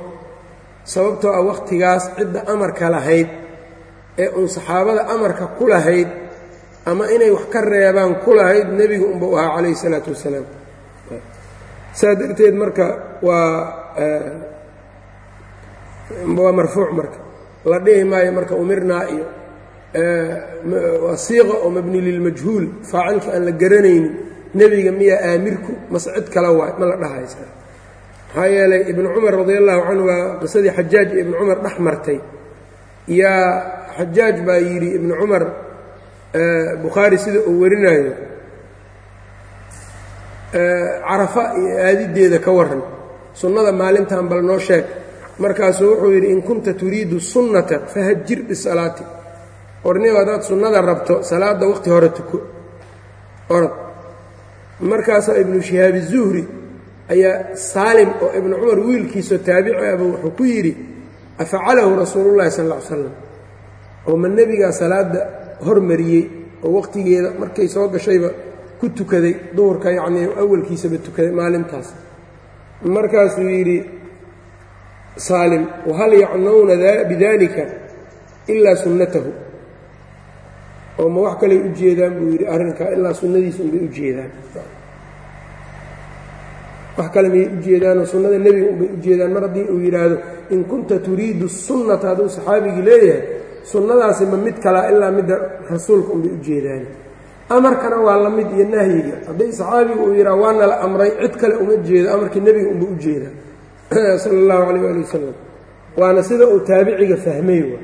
Sababtoo ah wakhtigaas cidda amarka lahayd ee uun saxaabada amarka ku lahayd ama inay wax ka reebaan ku lahayd nebigu unba u ahaa calayhi isalaatu wasalaam. Saa darteed marka waa waa marfuuc marka. La dhihi maayo marka umirnaa iyo waa oo mabni lilmajhuul faacilka aan la garanaynin nebiga miyaa aamirku mase cid kale waay ma la dhahaysa maxaa yeelay ibnu cumar radi allahu canhu waa qisadii xajaaj iyo cumar dhex martay. Yaa xajaaj baa yidhi ibnu cumar bukhaari sida uu warinayo carafa iyo aadideeda ka waran sunnada maalintan bal noo sheeg. Markaasuu wuxuu yidhi in kunta turiidu sunnata fahajir bisalaati. Orniba haddaad sunnada rabto salaadda waqti hore tuko. Orod markaasaa ibnu shihaabi zuhri ayaa saalim oo ibnu cumar wiilkiisao taabici aba wuxuu ku yidhi afacalahu rasuulullahi sal lla ly slam oo ma nebigaa salaadda hormariyey oo waqtigeeda markay soo gashayba ku tukaday duhurka yacnii awalkiisaba tukaday maalintaas. Markaasuu yidhi saalim wahal yacnowna bidalika ilaa sunnatahu. Oo ma wax kaley u jeedaan buu yidhi arrinkaa ilaa sunnadiisa unbay u jeedaan. Wax kale miyay u jeedaanoo sunnada nebiga unbay u jeedaan. Mar haddii uu yidhaahdo in kunta turiidu sunnata hadduu saxaabigii leeyahay sunnadaasi ma mid kalaa ilaa midda rasuulka unbay u jeedaan. Amarkana waa la mid iyo nahyiga. Hadday saxaabigu uu yidhaha waana la amray cid kale uma jeedo. Amarkii nebiga unba u jeedaa sala allahu calayh ali wasalam waana sida uu taabiciga fahmay wa.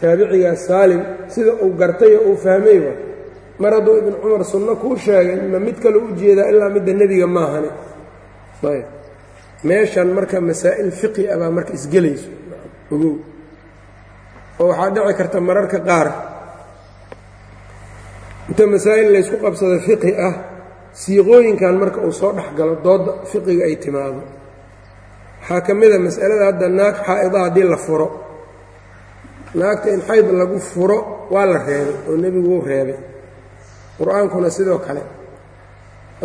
Taabicigaas saalim sida uu gartay oo uu fahmay wa. Mar hadduu ibnu cumar sunno kuu sheegay ma mid kale u jeedaa ilaa midda nebiga maahane. Ayb. Meeshan marka masaa'il fiqi ah baa marka isgelayso. Ogow oo waxaa dhici karta mararka qaar. Inta masaa'il laysku qabsado fiqhi ah siiqooyinkan marka uu soo dhex galo doodda fiqiga ay timaado. Waxaa ka mid a mas'alada hadda naag xaa'ida haddii la furo. Naagta in xayd lagu furo waa la reebay oo nebigu wuu reebay. Qur'aankuna sidoo kale.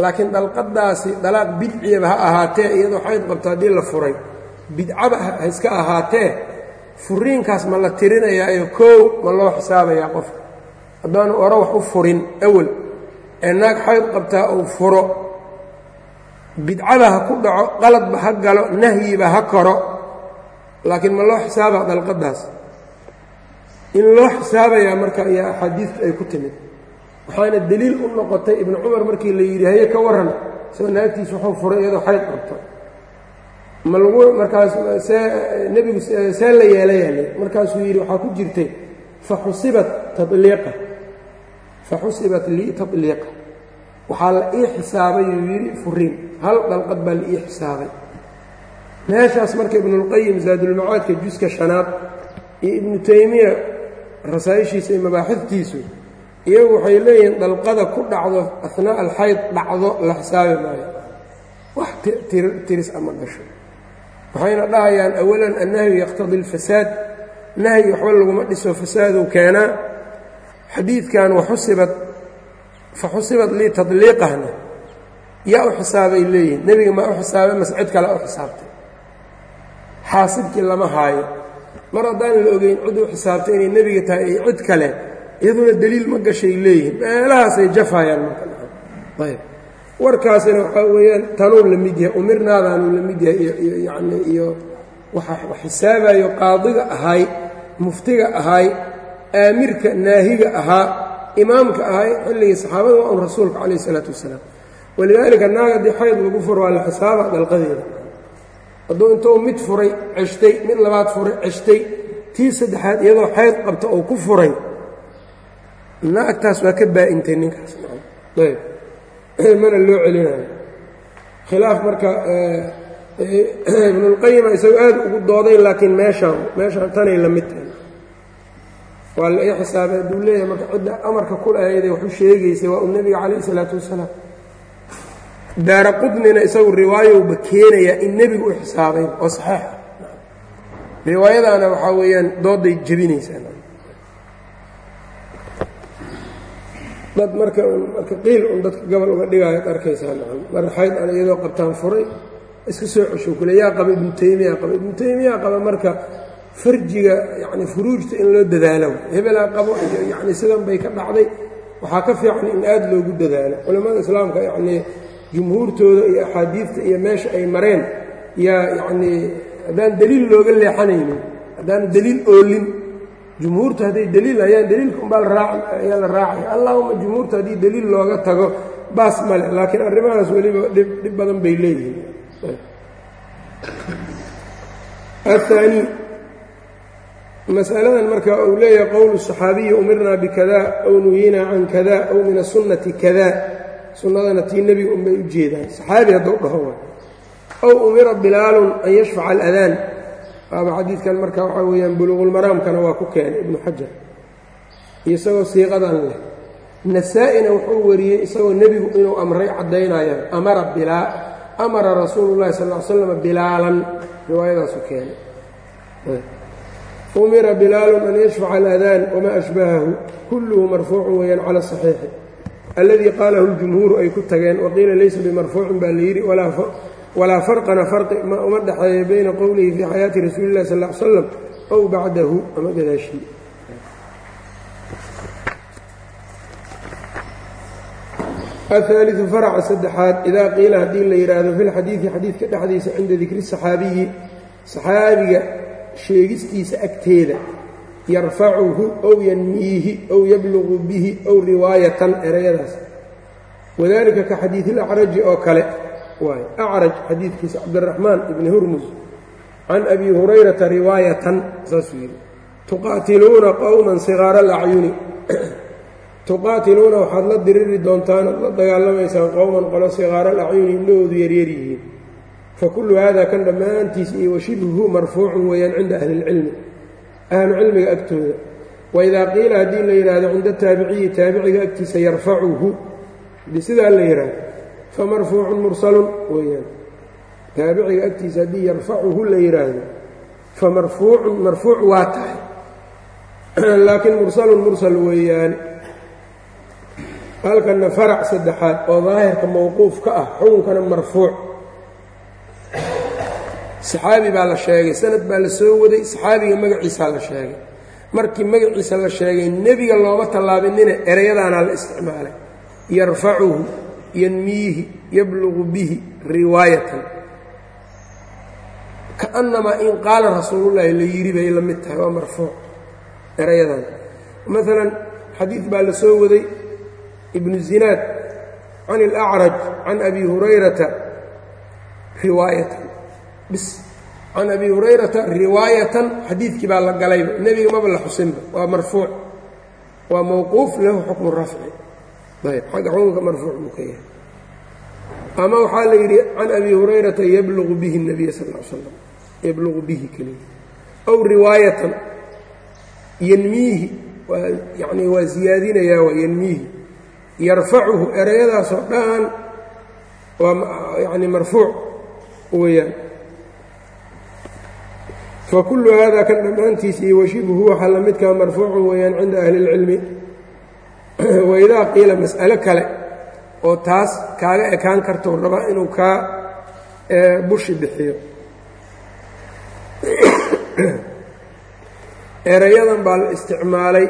Laakiin dalqadaasi dalaaq bidciyaba ha ahaatee iyadoo xayd qabto haddii la furay. Bidcaba ha iska ahaatee furiinkaas ma la tirinayaayo koow ma loo xisaabayaa qofka haddaanu ore wax u furin awel ee naag xayd qabtaa uu furo bidcaba ha ku dhaco qaladba ha galo nahyiba ha koro laakiin ma loo xisaaba dalqadaas in loo xisaabayaa marka ayaa axaadiidtu ay ku timid. Waxaana deliil u noqotay ibnu cumar markii la yidhi haye ka warran isagoo naagtiis wuxuu furay iyadoo xayd qabto ma markaas see nebigu see la yeelayaale markaasuu yidhi waxaa ku jirtay faxusibat taliiqa faxusibat lii taطliiqa waxaa la ii xisaabay uu yidhi furiin. Hal dalqad baa la ii xisaabay. Meeshaas marka ibnuulqayim zaadulmacaadka juska shanaad iyo ibnu taymiya rasaa'ishiisa iyo mabaaxiftiisu iyagu waxay leeyihiin dalqada ku dhacdo ahnaaء alxayd dhacdo la xisaabi maayo. Wax tiris ama dhasho waxayna dhahayaan awalan annahyu yaqtadi اlfasaad nahyi waxba laguma dhiso fasaaduu keenaa xadiidkan waxusibat faxusibat lii tadliiqahna. Yaa u xisaabay leeyihiin nebiga maa u xisaabay mase cid kale u xisaabtay. Xaasibkii lama haayo. Mar haddaan la ogeyn cid u xisaabtay inay nebiga tahay iyo cid kale iyaduna deliil ma gashay leeyihiin meelahaasay jafayaan markaayb warkaasina waxaa weeyaan tanuu la mid yahay umirnaadaanuu la mid yahay iyo yacni iyo waxa xisaabayo qaadiga ahay muftiga ahay aamirka naahiga ahaa imaamka ahay xilligii saxaabada waa un rasuulka calayh isalaatu wasalaam. Walidaalika naag haddii xayd lagu furo waa la xisaaba dalqadeeda. Hadduu intuu mid furay ceshtay mid labaad furay ceshtay tii saddexaad iyadoo xayd qabta oo ku furay naagtaas waa ka baa-intay ninkaas. Ayb mana loo celinayo. Khilaaf marka ibnulqayima isagoo aad ugu dooday laakiin meeshaan meeshaan tanay la mid tahay. Waa la ii hadduu leeyahay marka cidda amarka ku lahayday waxu sheegaysay waa uu nebiga calayh isalaatu wasalaam daara qudnina isagu riwaayowba keenayaa in nebigu u oo saxiixa. Riwaayadaana waxaa weeyaan dooday jebinaysaa dad marka marka qiil un dadka gobol uga dhigaayo ad arkaysaa nacam. Mar xayd aan iyadoo qabtaan furay iska soo cesho kule yaa qaba ibnu taymiya qaba ibnu taymiya qaba marka farjiga yacni furuujta in loo dadaalo. Hebelaa qabo yacni sidan bay ka dhacday. Waxaa ka fiican in aad loogu dadaalo. Culimmada islaamka yacnii jumhuurtooda iyo axaadiidta iyo meesha ay mareen yaa yacnii haddaan deliil looga leexanaynin haddaan deliil oolin jumhuurtu hadday deliil hayaan deliilkaunbaa ayaa la raacay. Allahuma jumhuurtu haddii deliil looga tago baas male laakiin arrimahaas weliba dhib badan bay leeyihiin. Aani masaladan markaa uu leeyahay qowlu صaxaabiyi umirnaa bikada aw nuyinaa can kada aw min asunati kada sunnadana tii nebiga unbay u jeedaan. Saxaabi haddau dhaho aw umira bilaalun an yashfaca aladaan waaba xadiidkan marka waxaa weeyaan buluuqulmaraamkana waa ku keenay ibnu xajar. Isagoo siiqadan leh. Nasaa-ina wuxuu wariyey isagoo nebigu inuu amray caddaynayaan. Amara bilaa amara rasuulu llahi sal l slam bilaalan. Riwaayadaasu keenay. Umira bilaalun an yashfaca aladaan wamaa ashbahahu kulluhu marfuucun weeyaan cala asaxiixi alladii qaalahu ljumhuuru ay ku tageen waqiila laysa bimarfuucin baa layidhi walaa farqana farqi ma uma dhexeeya bayna qowlihi fii xayaati rasuuli illahi sal l slam ow bacdahu ama gadaashii. Ahaaliu faraca saddexaad idaa qiila haddii la yidhaahdo fi lxadiidi xadiidka dhexdiisa cinda dikri saxaabiyi saxaabiga sheegistiisa agteeda yarfacuhu ow yanmiihi ow yabluqu bihi ow riwaayatan erayadaas wadalika ka xadiidilacraji oo kale acraj xadiidkiisa cabdiraxmaan ibni hurmus can abi hurayrata riwaayatan saasuu yidhi tuqaatiluuna qowman sigaara alacyuni tuqaatiluuna waxaad la diriri doontaan oad la dagaalamaysaan qowman qolo sigaara alacyuni indhahoodu yaryar yihiin. Fa kullu hada kan dhammaantiis iyo washibhuhu marfuucun weeyaan cinda ahli اlcilmi ahlu cilmiga agtooda. Waidaa qiila haddii la yidhaahdo cinda taabiciyi taabiciga agtiisa yarfacuhu sidaa la yidhaahdo famarfuucun mursalun weeyaan. Taabiciga agtiisa haddii yarfacuhu la yidhaahdo famarfuucun marfuuc waa tahay. Laakiin mursalun mursal weeyaane halkanna farac saddexaad oo daahirka mawquuf ka ah xukunkana marfuuc. Saxaabi baa la sheegay sanad baa la soo waday saxaabiga magaciisaa la sheegay. Markii magaciisa la sheegay nebiga looma tallaabinina ereyadaanaa la isticmaalay. Yarfacuhu yanmiihi yabluqu bihi riwaayatan. Kaannamaa in qaala rasuulullaahi la yidhi bay la mid tahay waa marfuuc erayadan maalan xadiid baa la soo waday ibnu zinaad can ilacraj can abi hurayrata riwaayatan. Bis can abi hurayrata riwaayatan xadiidkii baa la galayba. Nebiga maba la xusinba waa marfuuc waa mawquuf lahu xukmu rafci ayb xagga xukunka marfuuc buu ka yahay. Ama waxaa la yidhi can abi hurayrata yabluqu bihi اnabiya sal l slam yabluqu bihi keliya aw riwaayatan yanmiihi waa yanii waa siyaadinayaa waa yanmiihi. Yarfacuhu erayadaasoo dhan waa yani marfuuc weeyaan. Fakullu hada kan dhammaantiisa washibhu waxaa la marfuucun weeyaan cinda ahli اlcilmi waidaa qiila mas'alo kale oo taas kaaga ekaan kartou rabaa inuu kaa bushi bixiyo. Erayadan baa la isticmaalay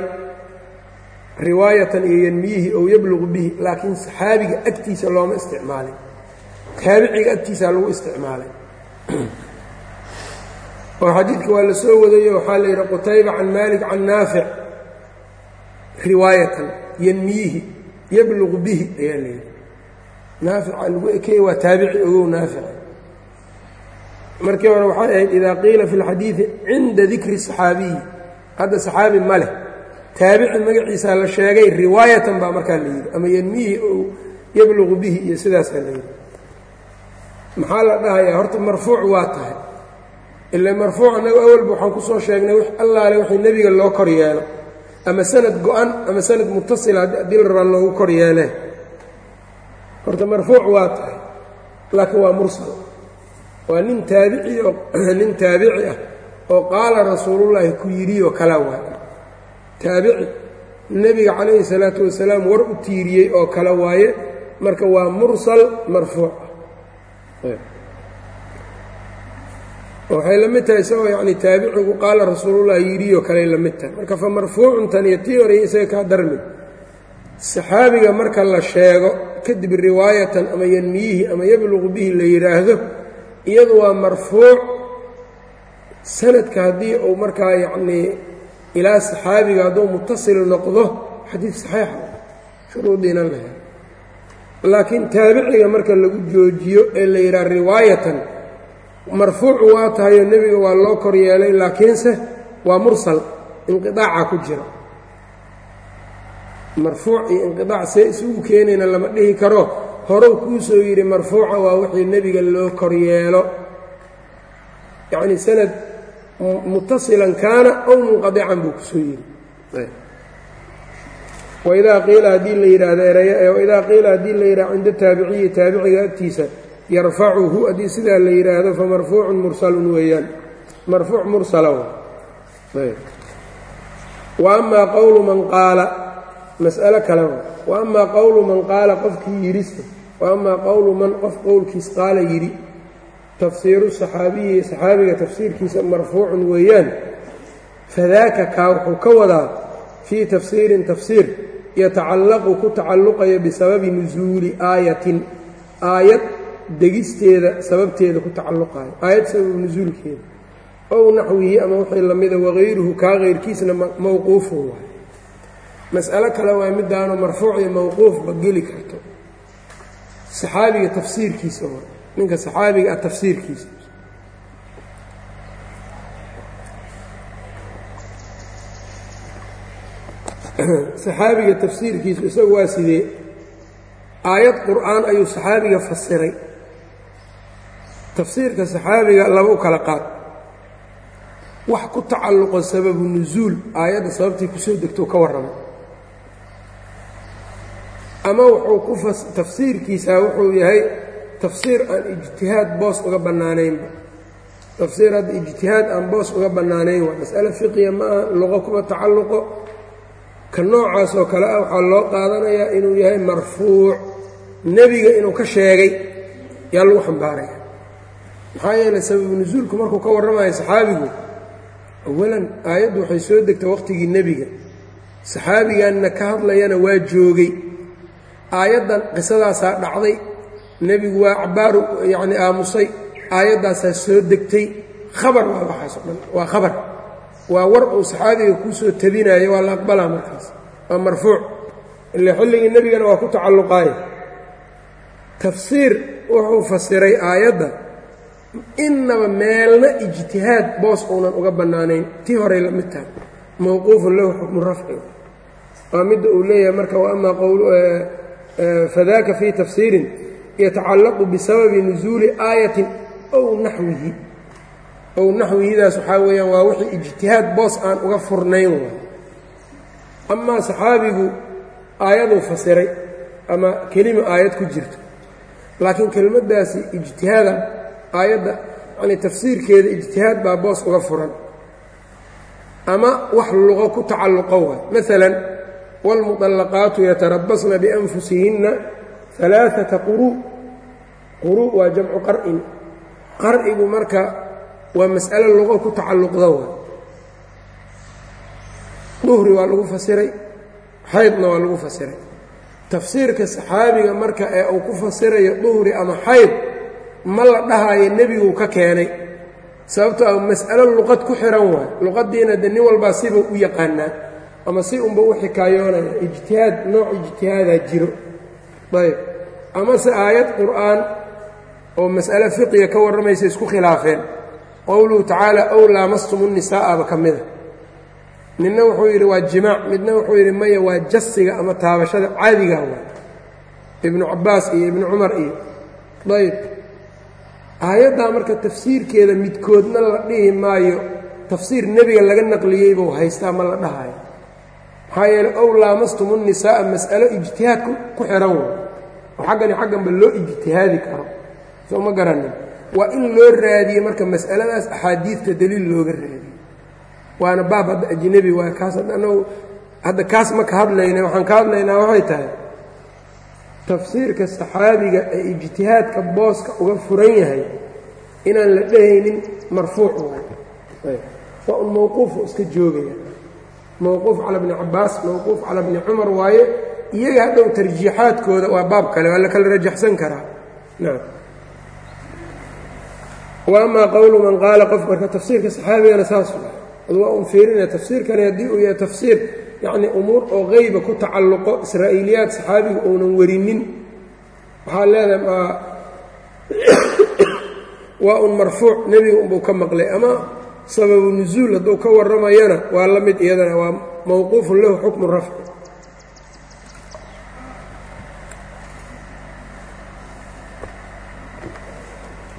riwaayatan iyo yanmiyihi ow yabluqu bihi laakiin saxaabiga agtiisa looma isticmaalin. Taabiciga agtiisaa lagu isticmaalay. Oo xadiidka waa la soo wadayo waxaa la yidhi qutayba can maalik can naafic riwaayatan yanmiyihi yabluqu bihi ayaa yidhi. Naafica waa taabici ogow naafica markii hore waxay ahayd idaa qiila fi اlxadiidi cinda dikri صaxaabiyi hadda saxaabi ma leh. Taabici magaciisaa la sheegay riwaayatan baa markaa la yidhi. Ama yanmihi ou yabluqu bihi iyo sidaasaa la yidhi. Maxaa la dhahayaa? Horta marfuuc waa tahay. Ila marfuuc annaga awalba waxaan ku soo sheegnay allaale waxay nebiga loo kor yeelo ama sanad go-an ama sanad mutasila haddii la rabaa loogu kor yeelee horta marfuuc waa tahay laakiin waa mursal. Waa nin taabici oo nin taabici ah oo qaala rasuulullaahi ku yidhioo kala waa. Taabici nebiga calayhi salaatu wasalaam war u tiiriyey oo kale waaye marka waa mursal marfuuc. ah waxay la mid tahay isagoo yacni taabicigu qaala rasuulullahi yidhioo kaley la mid tahay. Marka fa marfuucun tan iyo tii horey isaga kaa darmid saxaabiga marka la sheego kadib riwaayatan ama yanmiyihi ama yabluqu bihi la yidhaahdo iyadu waa marfuuc. Sanadka haddii uu markaa yacnii ilaa saxaabiga hadduu mutasil noqdo xadiid saxiixa shuruudiina lahe laakiin taabiciga marka lagu joojiyo ee la yidhaha riwaayatan marfuuc waa tahayoo nebiga waa loo kor yeelay laakiinse waa mursal inqiaaca ku jira. Marfuuc iyo inqiaac see isugu keenayna lama dhihi karo. Horow kuu soo yidhi marfuuca waa wixii nebiga loo kor yeelo. Yacni sanad mutasilan kaana ow munqadican buu ku soo yidhi. Waidaa qiila haddii la yidhaahdo waidaa qiila haddii la yidhahdo cinda taabiciyi taabiciga agtiisa yarfacuhu haddii sidaa la yidhaahdo famarfuucun mursalun weeyaan. Marfuuc mursala wa qowlu man qaala mas'alo kale wa qowlu man qaala qofkii yidhista wa qowlu man qof qowlkiis qaala yidhi tafsiiru saxaabiyi saxaabiga tafsiirkiisa marfuucun weeyaan. Fadaaka kaa wuxuu ka wadaa fii tafsiirin tafsiir yatacallaqu ku tacalluqaya bisababi nusuuli aayatin. Aayad degisteeda sababteeda ku tacalluqayo aayad sababu nusuulkeeda. Ow naxwihi ama wixii lamida wagayruhu kaa kayrkiisna mawquufun waay mas'alo kale waa midaanu marfuuc iyo mawquufba geli karto. Saxaabiga tafsiirkiisa waa ninka saxaabiga ah tafsiirkiisa. Saxaabiga tafsiirkiisu isagu waa sidee? Aayad qur'aan ayuu saxaabiga fasiray tafsiirka saxaabiga laba u kala qaad. Wax ku tacalluqo sababu nusuul aayadda sababtii ku soo degtou ka warrama ama wuxuu ku tafsiirkiisaa wuxuu yahay tafsiir aan ijtihaad boos uga bannaanaynba tafsiir hadda ijtihaad aan boos uga bannaanayn waa mas'ale fiqiya ma aha luqo kuma tacalluqo. Ka noocaas oo kale ah waxaa loo qaadanayaa inuu yahay marfuuc. Nebiga inuu ka sheegay yaa lagu xambaaraya maxaa yeelay sababu nusuulku markuu ka warramayo saxaabigu awalan aayaddu waxay soo degtay waqhtigii nebiga. Saxaabiganna ka hadlayana waa joogay. Aayaddan qisadaasaa dhacday. Nebigu waa cabaaru yacni aamusay. Aayaddaasaa soo degtay. Khabar waa waxaas o dhan waa khabar. Waa war uu saxaabiga kuu soo tabinayo waa la aqbalaa markaas. Waa marfuuc. Ile xilligii nebigana waa ku tacalluqaaye tafsiir wuxuu fasiray aayadda innaba meelna ijtihaad boos uunan uga bannaanayn tii horay la mid tahay. Mawquufun lahu xukmu rafci. Waa midda uu leeyahay marka wa amaa qowl fadaaka fii tafsiirin yatacallaqu bisababi nusuuli aayatin ow naxwihi. Ow naxwihidaas waxaa weeyaan waa wixii ijtihaad boos aan uga furnayn waay. Amaa saxaabigu aayaduu fasiray ama kelima aayad ku jirto. Laakiin kelmaddaasi ijtihaada aayadda yani tafsiirkeeda ijtihaad baa boos uga furan. Ama wax luqo ku tacalluqa waay. Maalan wاlmuطallaqaatu yatarabasna bianfusihinna alaaata quru. Quru waa jamcu qar'in. Qar'igu marka waa mas'alo luqo ku tacalluqda duhri waa lagu fasiray xaydna waa lagu fasiray. Tafsiirka saxaabiga marka ee uu ku fasirayo duhri ama xayd ma la dhahayo nebiguu ka keenay. Sababtoo a mas'alo luqad ku xihan waay luqaddiina de nin walbaa siba u yaqaanaa ama si unba u xikaayoonaya ijtihaad nooc ijtihaadaa jiro. Ayb amase aayad qur'aan oo mas'alo fiqiga ka warramaysa isku khilaafeen. Qowluhu tacaala ow laamastumu nisaa'aba ka mida midna wuxuu yidhi waa jimaac. Midna wuxuu yidhi maya waa jasiga ama taabashada caadiga waa. Ibnu cabbaas iyo ibnu cumar iyo ayb aayaddaa marka tafsiirkeeda midkoodna la dhihi maayo tafsiir nebiga laga naqliyey buu haystaa ma la dhahayo maxaa yeele ow laamastumu nisaa'a mas'alo ijtihaad ku xihan way oo xaggani xagganba loo ijtihaadi karo. Soo ma garanin. Waa in loo raadiye marka mas'aladaas axaadiidta daliil looga raadiye waana baab hadda ajnebi waa kaas anagu hadda kaas ma ka hadlayna waxaan ka hadlaynaa waxay tahay tafsiirka saxaabiga ee ijtihaadka booska uga furan yahay inaan la dhehaynin marfuuc waay. Waa un mawquufo iska joogaya. Mawquuf cala bni cabbaas mawquuf cala bni cumar waaye iyaga hadhow tarjiixaadkooda waa baab kale waa la kala rajaxsan karaa. Nacam wa qowlu man qaala qof marka tafsiirka saxaabigana saas waa un fiirinaya tafsiirkani haddii uu yahay tafsiir yacnii umuur oo qeyba ku tacalluqo israa'iiliyaad saxaabiga uunan warinin waxaa leedahay waa un marfuuc nebiga unbuu ka maqlay. Ama sababu nusuul hadduu ka warramayana waa la mid iyadana waa mawquufun lahu xukmu rafci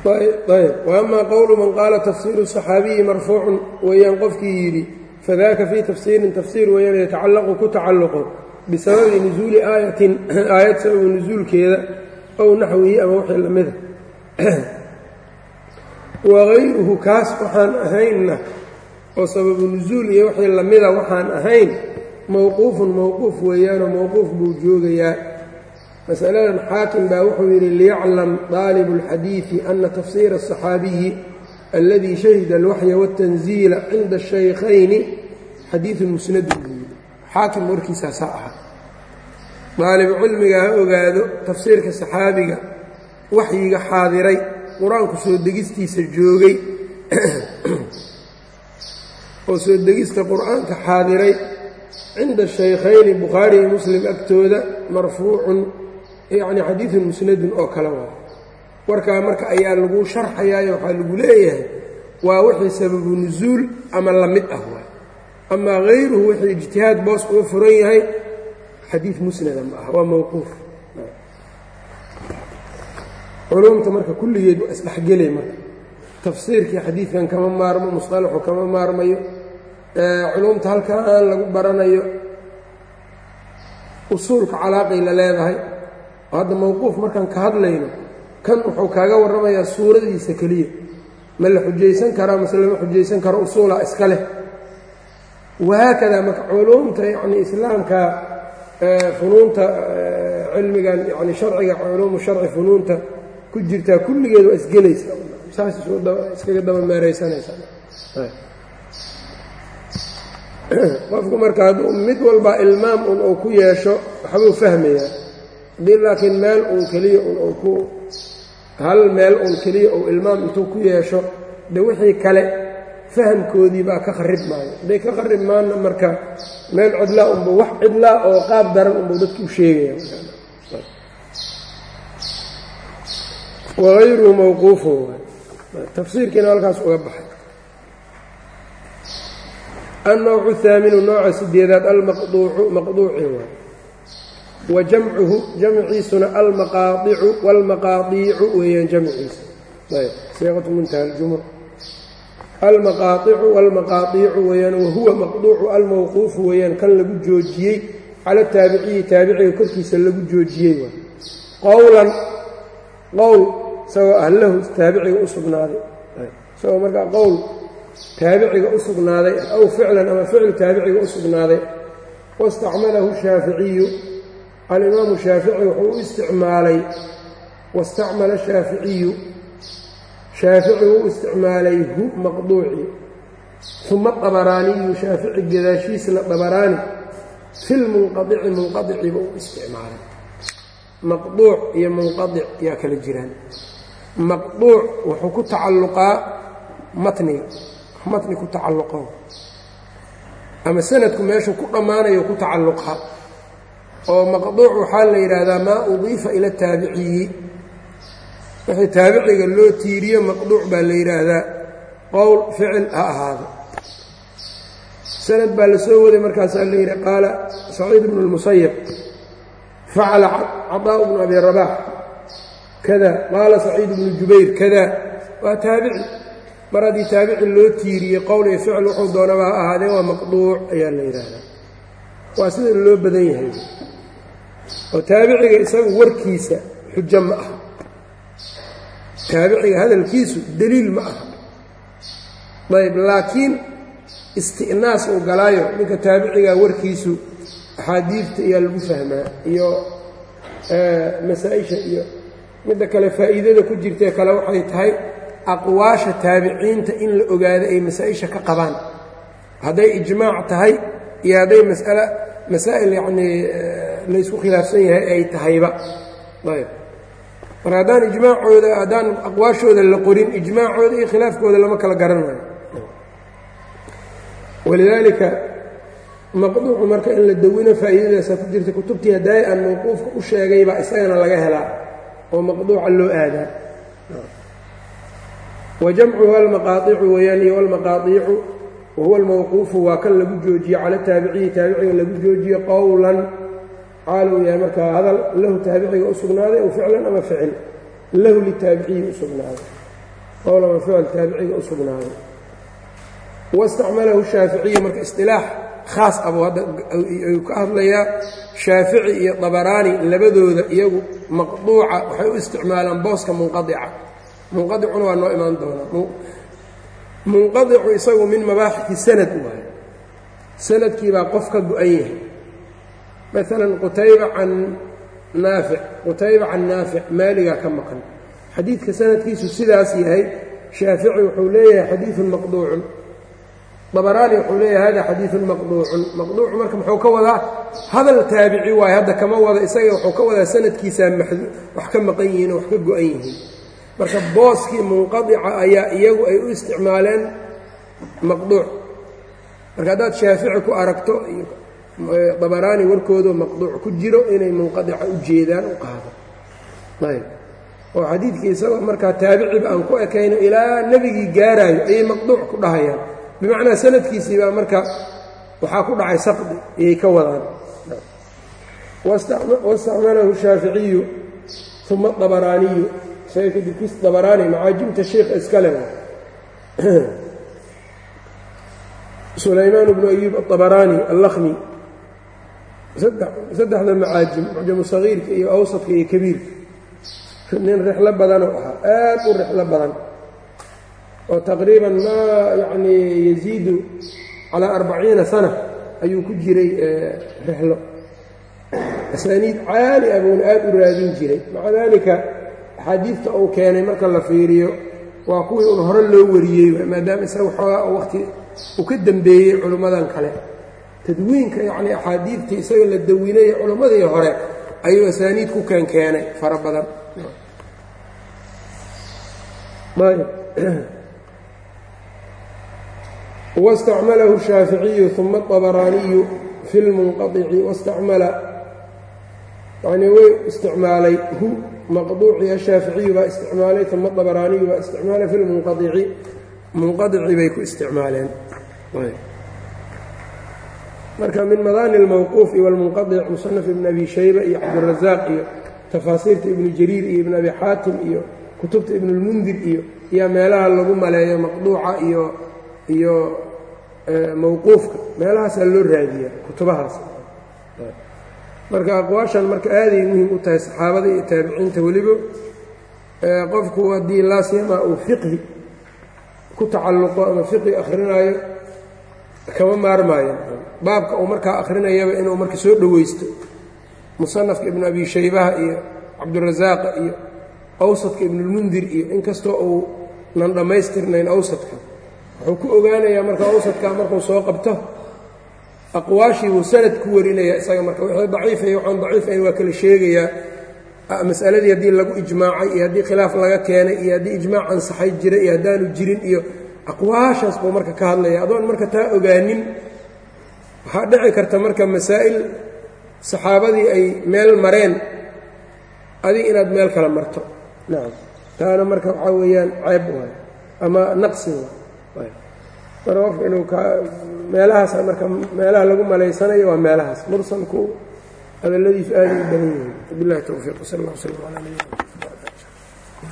ayb waama qowlu man qaala tafsiiru صaxaabiyi marfuucun weeyaan qofkii yidhi fadaka fii tafsiirin tafsiir weeyaan yatacallaqu ku tacalluqo bisababi nusuuli aayatin aayad sababu nusuulkeeda ow naxwihi ama wixii lamida wagayruhu kaas waxaan ahaynna oo sababu nusuul iyo wixii lamida waxaan ahayn mowquufun mowquuf weeyaanoo mowquuf buu joogayaa masaladan xaakim baa wuxuu yidhi liyaclam daalibu اlxadiidi ana tafsiira الصaxaabiyi aladii shahida alwaxya wاtanziila cinda الshaykhayni xadiiثun musnadun buu yidhi xaakim warkiisaasaa ahaa daalibu cilmiga ha ogaado tafsiirka saxaabiga waxyiga xaadiray qur-aanku soo degistiisa joogay oo soo degista qur-aanka xaadiray cinda shaykhayni bukhaari iyo muslim agtooda marfuucun yacni xadiidun musnadun oo kale waa warkaa marka ayaa lagu sharxayaayo waxaa lagu leeyahay waa wixii sababu nusuul ama la mid ah waay. Amaa hayruhu wixii ijtihaad boos uga furan yahay xadiid musnada ma aha waa mowquuf culumta marka kulligeed waa isdhexgelay marka. Tafsiirkii xadiidkan kama maarmo musطalaxu kama maarmayo culumta halkaa aan lagu baranayo usuulka calaaqay la leedahay. Hadda mawquuf markaan ka hadlayno kan wuxuu kaaga warramayaa suuradiisa keliya. Ma la xujaysan karaa mase lama xujaysan karo usuulaa iska leh. Wahaakada marka culuumta yacni islaamka funuunta cilmigan yani sharciga culuumu sharci funuunta ku jirtaa kulligeed waa isgelaysa. Saas iskaga daba meeraysanaysaa qofku marka hadduu mid walba ilmaam un uu ku yeesho waxbuu fahmayaa haddii laakiin meel uun keliya un uu ku hal meel uun keliya uu ilmaam intuu ku yeesho de wixii kale fahamkoodii baa ka kharib maayo. Hadday ka kharib maana marka meel cidlaa unba wax cidlaa oo qaab daran unbuu dadki u sheegaya. Wagayruhu mawquufun tafsiirkiina halkaas uga baxay. Annowcu haaminu nooca sideedaad almaqduucu maqduuci waay wa jamcuhu jamciisuna almaqaadicu waalmaqaadiicu weeyaan jamciisa. Ayb siiqatu muntaha aljumur almaqaaicu waalmaqaadiicu weeyaan wahuwa maqduucu almawquufu weeyaan kan lagu joojiyey cala taabiciyi taabiciga korkiisa lagu joojiyey qowlan qowl isagoo ah lahu taabiciga u sugnaaday. Isagoo markaa qowl taabiciga u sugnaaday aw ficlan ama ficil taabiciga u sugnaaday. Wastacmalahu shaaficiyu alimaamu shaafici wuxuu u isticmaalay wastacmala shaaficiyu. Shaafici u isticmaalay hu maqduuci uma dabaraaniyu shaafici gadaashiisna dabaraani. Filmunqadici munqadiciba u isticmaalay. Maqduuc iyo munqadic yaa kala jiraan. Maqduuc wuxuu ku tacalluqaa matniga matni ku tacalluqo. Ama sanadku meeshuu ku dhammaanayo ku tacalluqaa oo maqduuc waxaa la yidhaahdaa maa udiifa ila taabiciyi wixii taabiciga loo tiiriyo maqduuc baa la yidhaahdaa qowl ficil ha ahaado sanad baa la soo waday markaasaa la yidhi qaala saciid bnu اlmusayib facala caطaaءu bnu abi rabax kada qaala saciid bnu jubayr kada waa taabici mar haddii taabici loo tiiriyey qowl iyo ficil wuxuu doonaba ha ahaadee waa maqduuc ayaa la yidhaahdaa waa sida loo badan yahay oo taabiciga isagu warkiisa xujo ma aha. Taabiciga hadalkiisu deliil ma aha. Ayb laakiin isti'naas uu galaayo ninka taabiciga warkiisu axaadiidta iyaa lagu fahmaa iyo masaa-isha iyo midda kale faa'iidada ku jirtae kale waxay tahay aqwaasha taabiciinta in la ogaado ay masaa-isha ka qabaan. Hadday ijmaac tahay iyo hadday masala masaa'il yacnii laysku khilaafsan yahay ay tahayba. Ayb. Mar haddaan ijmaacooda haddaan aqwaashooda la qorin ijmaacooda iyo khilaafkooda lama kala garanayo walidaalika maqduucu marka in la dawino faa'iidadaasa ku jirta kutubtii haddaay aan mawquufka u sheegay baa isagana laga helaa oo maqduuca loo aadaa. Wa jamcuhu almaqaaicu weeyaan iyo almaqaaiicu wahuwa almawquufu waa kan lagu joojiye cala taabiciyi taabiciga lagu joojiye qowlan xaaluu yahay markaa hadal lahu taabiciga u sugnaaday aw ficlan ama ficil lahu litaabiciyi u sugnaaday qowl ama ficil taabiciga u sugnaaday wastacmalahu shaaficiyu marka isilaax khaas abuu hadda ayuu ka hadlayaa shaafici iyo dabaraani labadooda iyagu maqduuca waxay u isticmaalaan booska munqadica munqadicuna waa noo imaan doonaa munqadicu isagu min mabaaxiki sanad waay sannadkii baa qof ka go-an yahay maalan qutayba can naafic qutayba can naafic maaligaa ka maqan xadiidka sanadkiisu sidaas yahay shaafici wuxuu leeyahay xadiidun maqduucun dabaraani wuxuu leeyahay hada xadiidun maqduucun maqduucu marka muxuu ka wadaa hadal taabici waaye hadda kama wada isaga wuxuu ka wadaa sanadkiisaa wax ka maqan yihiin oo wax ka go-an yihiin marka booskii munqadica ayaa iyagu ay u isticmaaleen maqduuc marka haddaad shaafici ku aragto dabaraani warkoodo maqduuc ku jiro inay munqadica u jeedaan u qaado. Ayb. Oo xadiidkii isagoo markaa taabiciba aan ku ekayno ilaa nebigii gaaraayo ayay maqduuc ku dhahayaan. Bimacnaa sanadkiisii baa marka waxaa ku dhacay saqdi ayay ka wadaan. Wastacmalahu shaaficiyu uma dabaraaniyu isaga kadibkiis dabaraani macaajibta sheikha sulaymaan bnu ayuub aلطabaraani allakmi saddexda macaajim mucjamu sagiirka iyo awsadka iyo kabiirka. Nin rixlo badanoo ahaa aad u rixlo badan oo taqriiban maa yacnii yaziidu calaa arbaciina sana ayuu ku jiray rixlo. Asaaniid caali ah buuna aad u raadin jiray. Maca daalika axaadiidta uu keenay marka la fiiriyo waa kuwii un hore loo wariyey maadaama isaga xoogaa waqti uu ka dembeeyey culimmadan kale tadwiinka yacnii axaadiidtii isaga la dawinaya culimmadii hore ayuu asaaniid ku keenkeenay fara badan wاstacmalahu الshaaficiyu ثuma الطabaraaniyu fi اlmunqaطici wاstacmala yanii way isticmaalay hu maqduuci ashaaficiyu baa isticmaalay uma طabaraaniyu baa isticmaalay fi lmunqaici munqaici bay ku isticmaaleen marka min madaani اlmawquuf iyo اlmunqaطic musanaf ibn abi shayba iyo cabdirazaaq iyo tafaasiirta ibnu jariir iyo ibn abi xaatim iyo kutubta ibn اlmundir iyo yaa meelaha lagu maleeyo maqduuca iyo iyo mawquufka meelahaasaa loo raadiyaa kutubahaas marka aqwaashan marka aaday muhim u tahay saxaabada iyo taabiciinta weliba qofku haddii laasyamaa uu fiqhi ku tacalluqo ama fiqhi akrinaayo kama maarmaayo. Baabka uu markaa akhrinayaba inuu marka soo dhowaysto musanafka ibnu abi shaybaha iyo cabdirasaaqa iyo awsadka ibnulmundir iyo inkastoo uu nan dhammaystirnayn awsadka wuxuu ku ogaanayaa marka awsadka markuu soo qabto aqwaashii buu sanad ku warinaya isaga marka wixii daciifay waxaan daciifayn waa kala sheegayaa masaladii haddii lagu ijmaacay iyo haddii khilaaf laga keenay iyo haddii ijmaac ansaxay jira iyo haddaanu jirin iyo aqwaashaas buu marka ka hadlaya adoon marka taa ogaanin waxaa dhici karta marka masaa'il saxaabadii ay meel mareen adig inaad meel kala marto. Nacam taana marka waxaa weeyaan ceeb waay ama naqsi waay. Marka qofka inuu ka meelahaas marka meelaha lagu malaysanayo waa meelahaas. Mursalku hadalladiisu aaday u badan yihiin. Bilahi towfiiq sal اllah slm ala nabina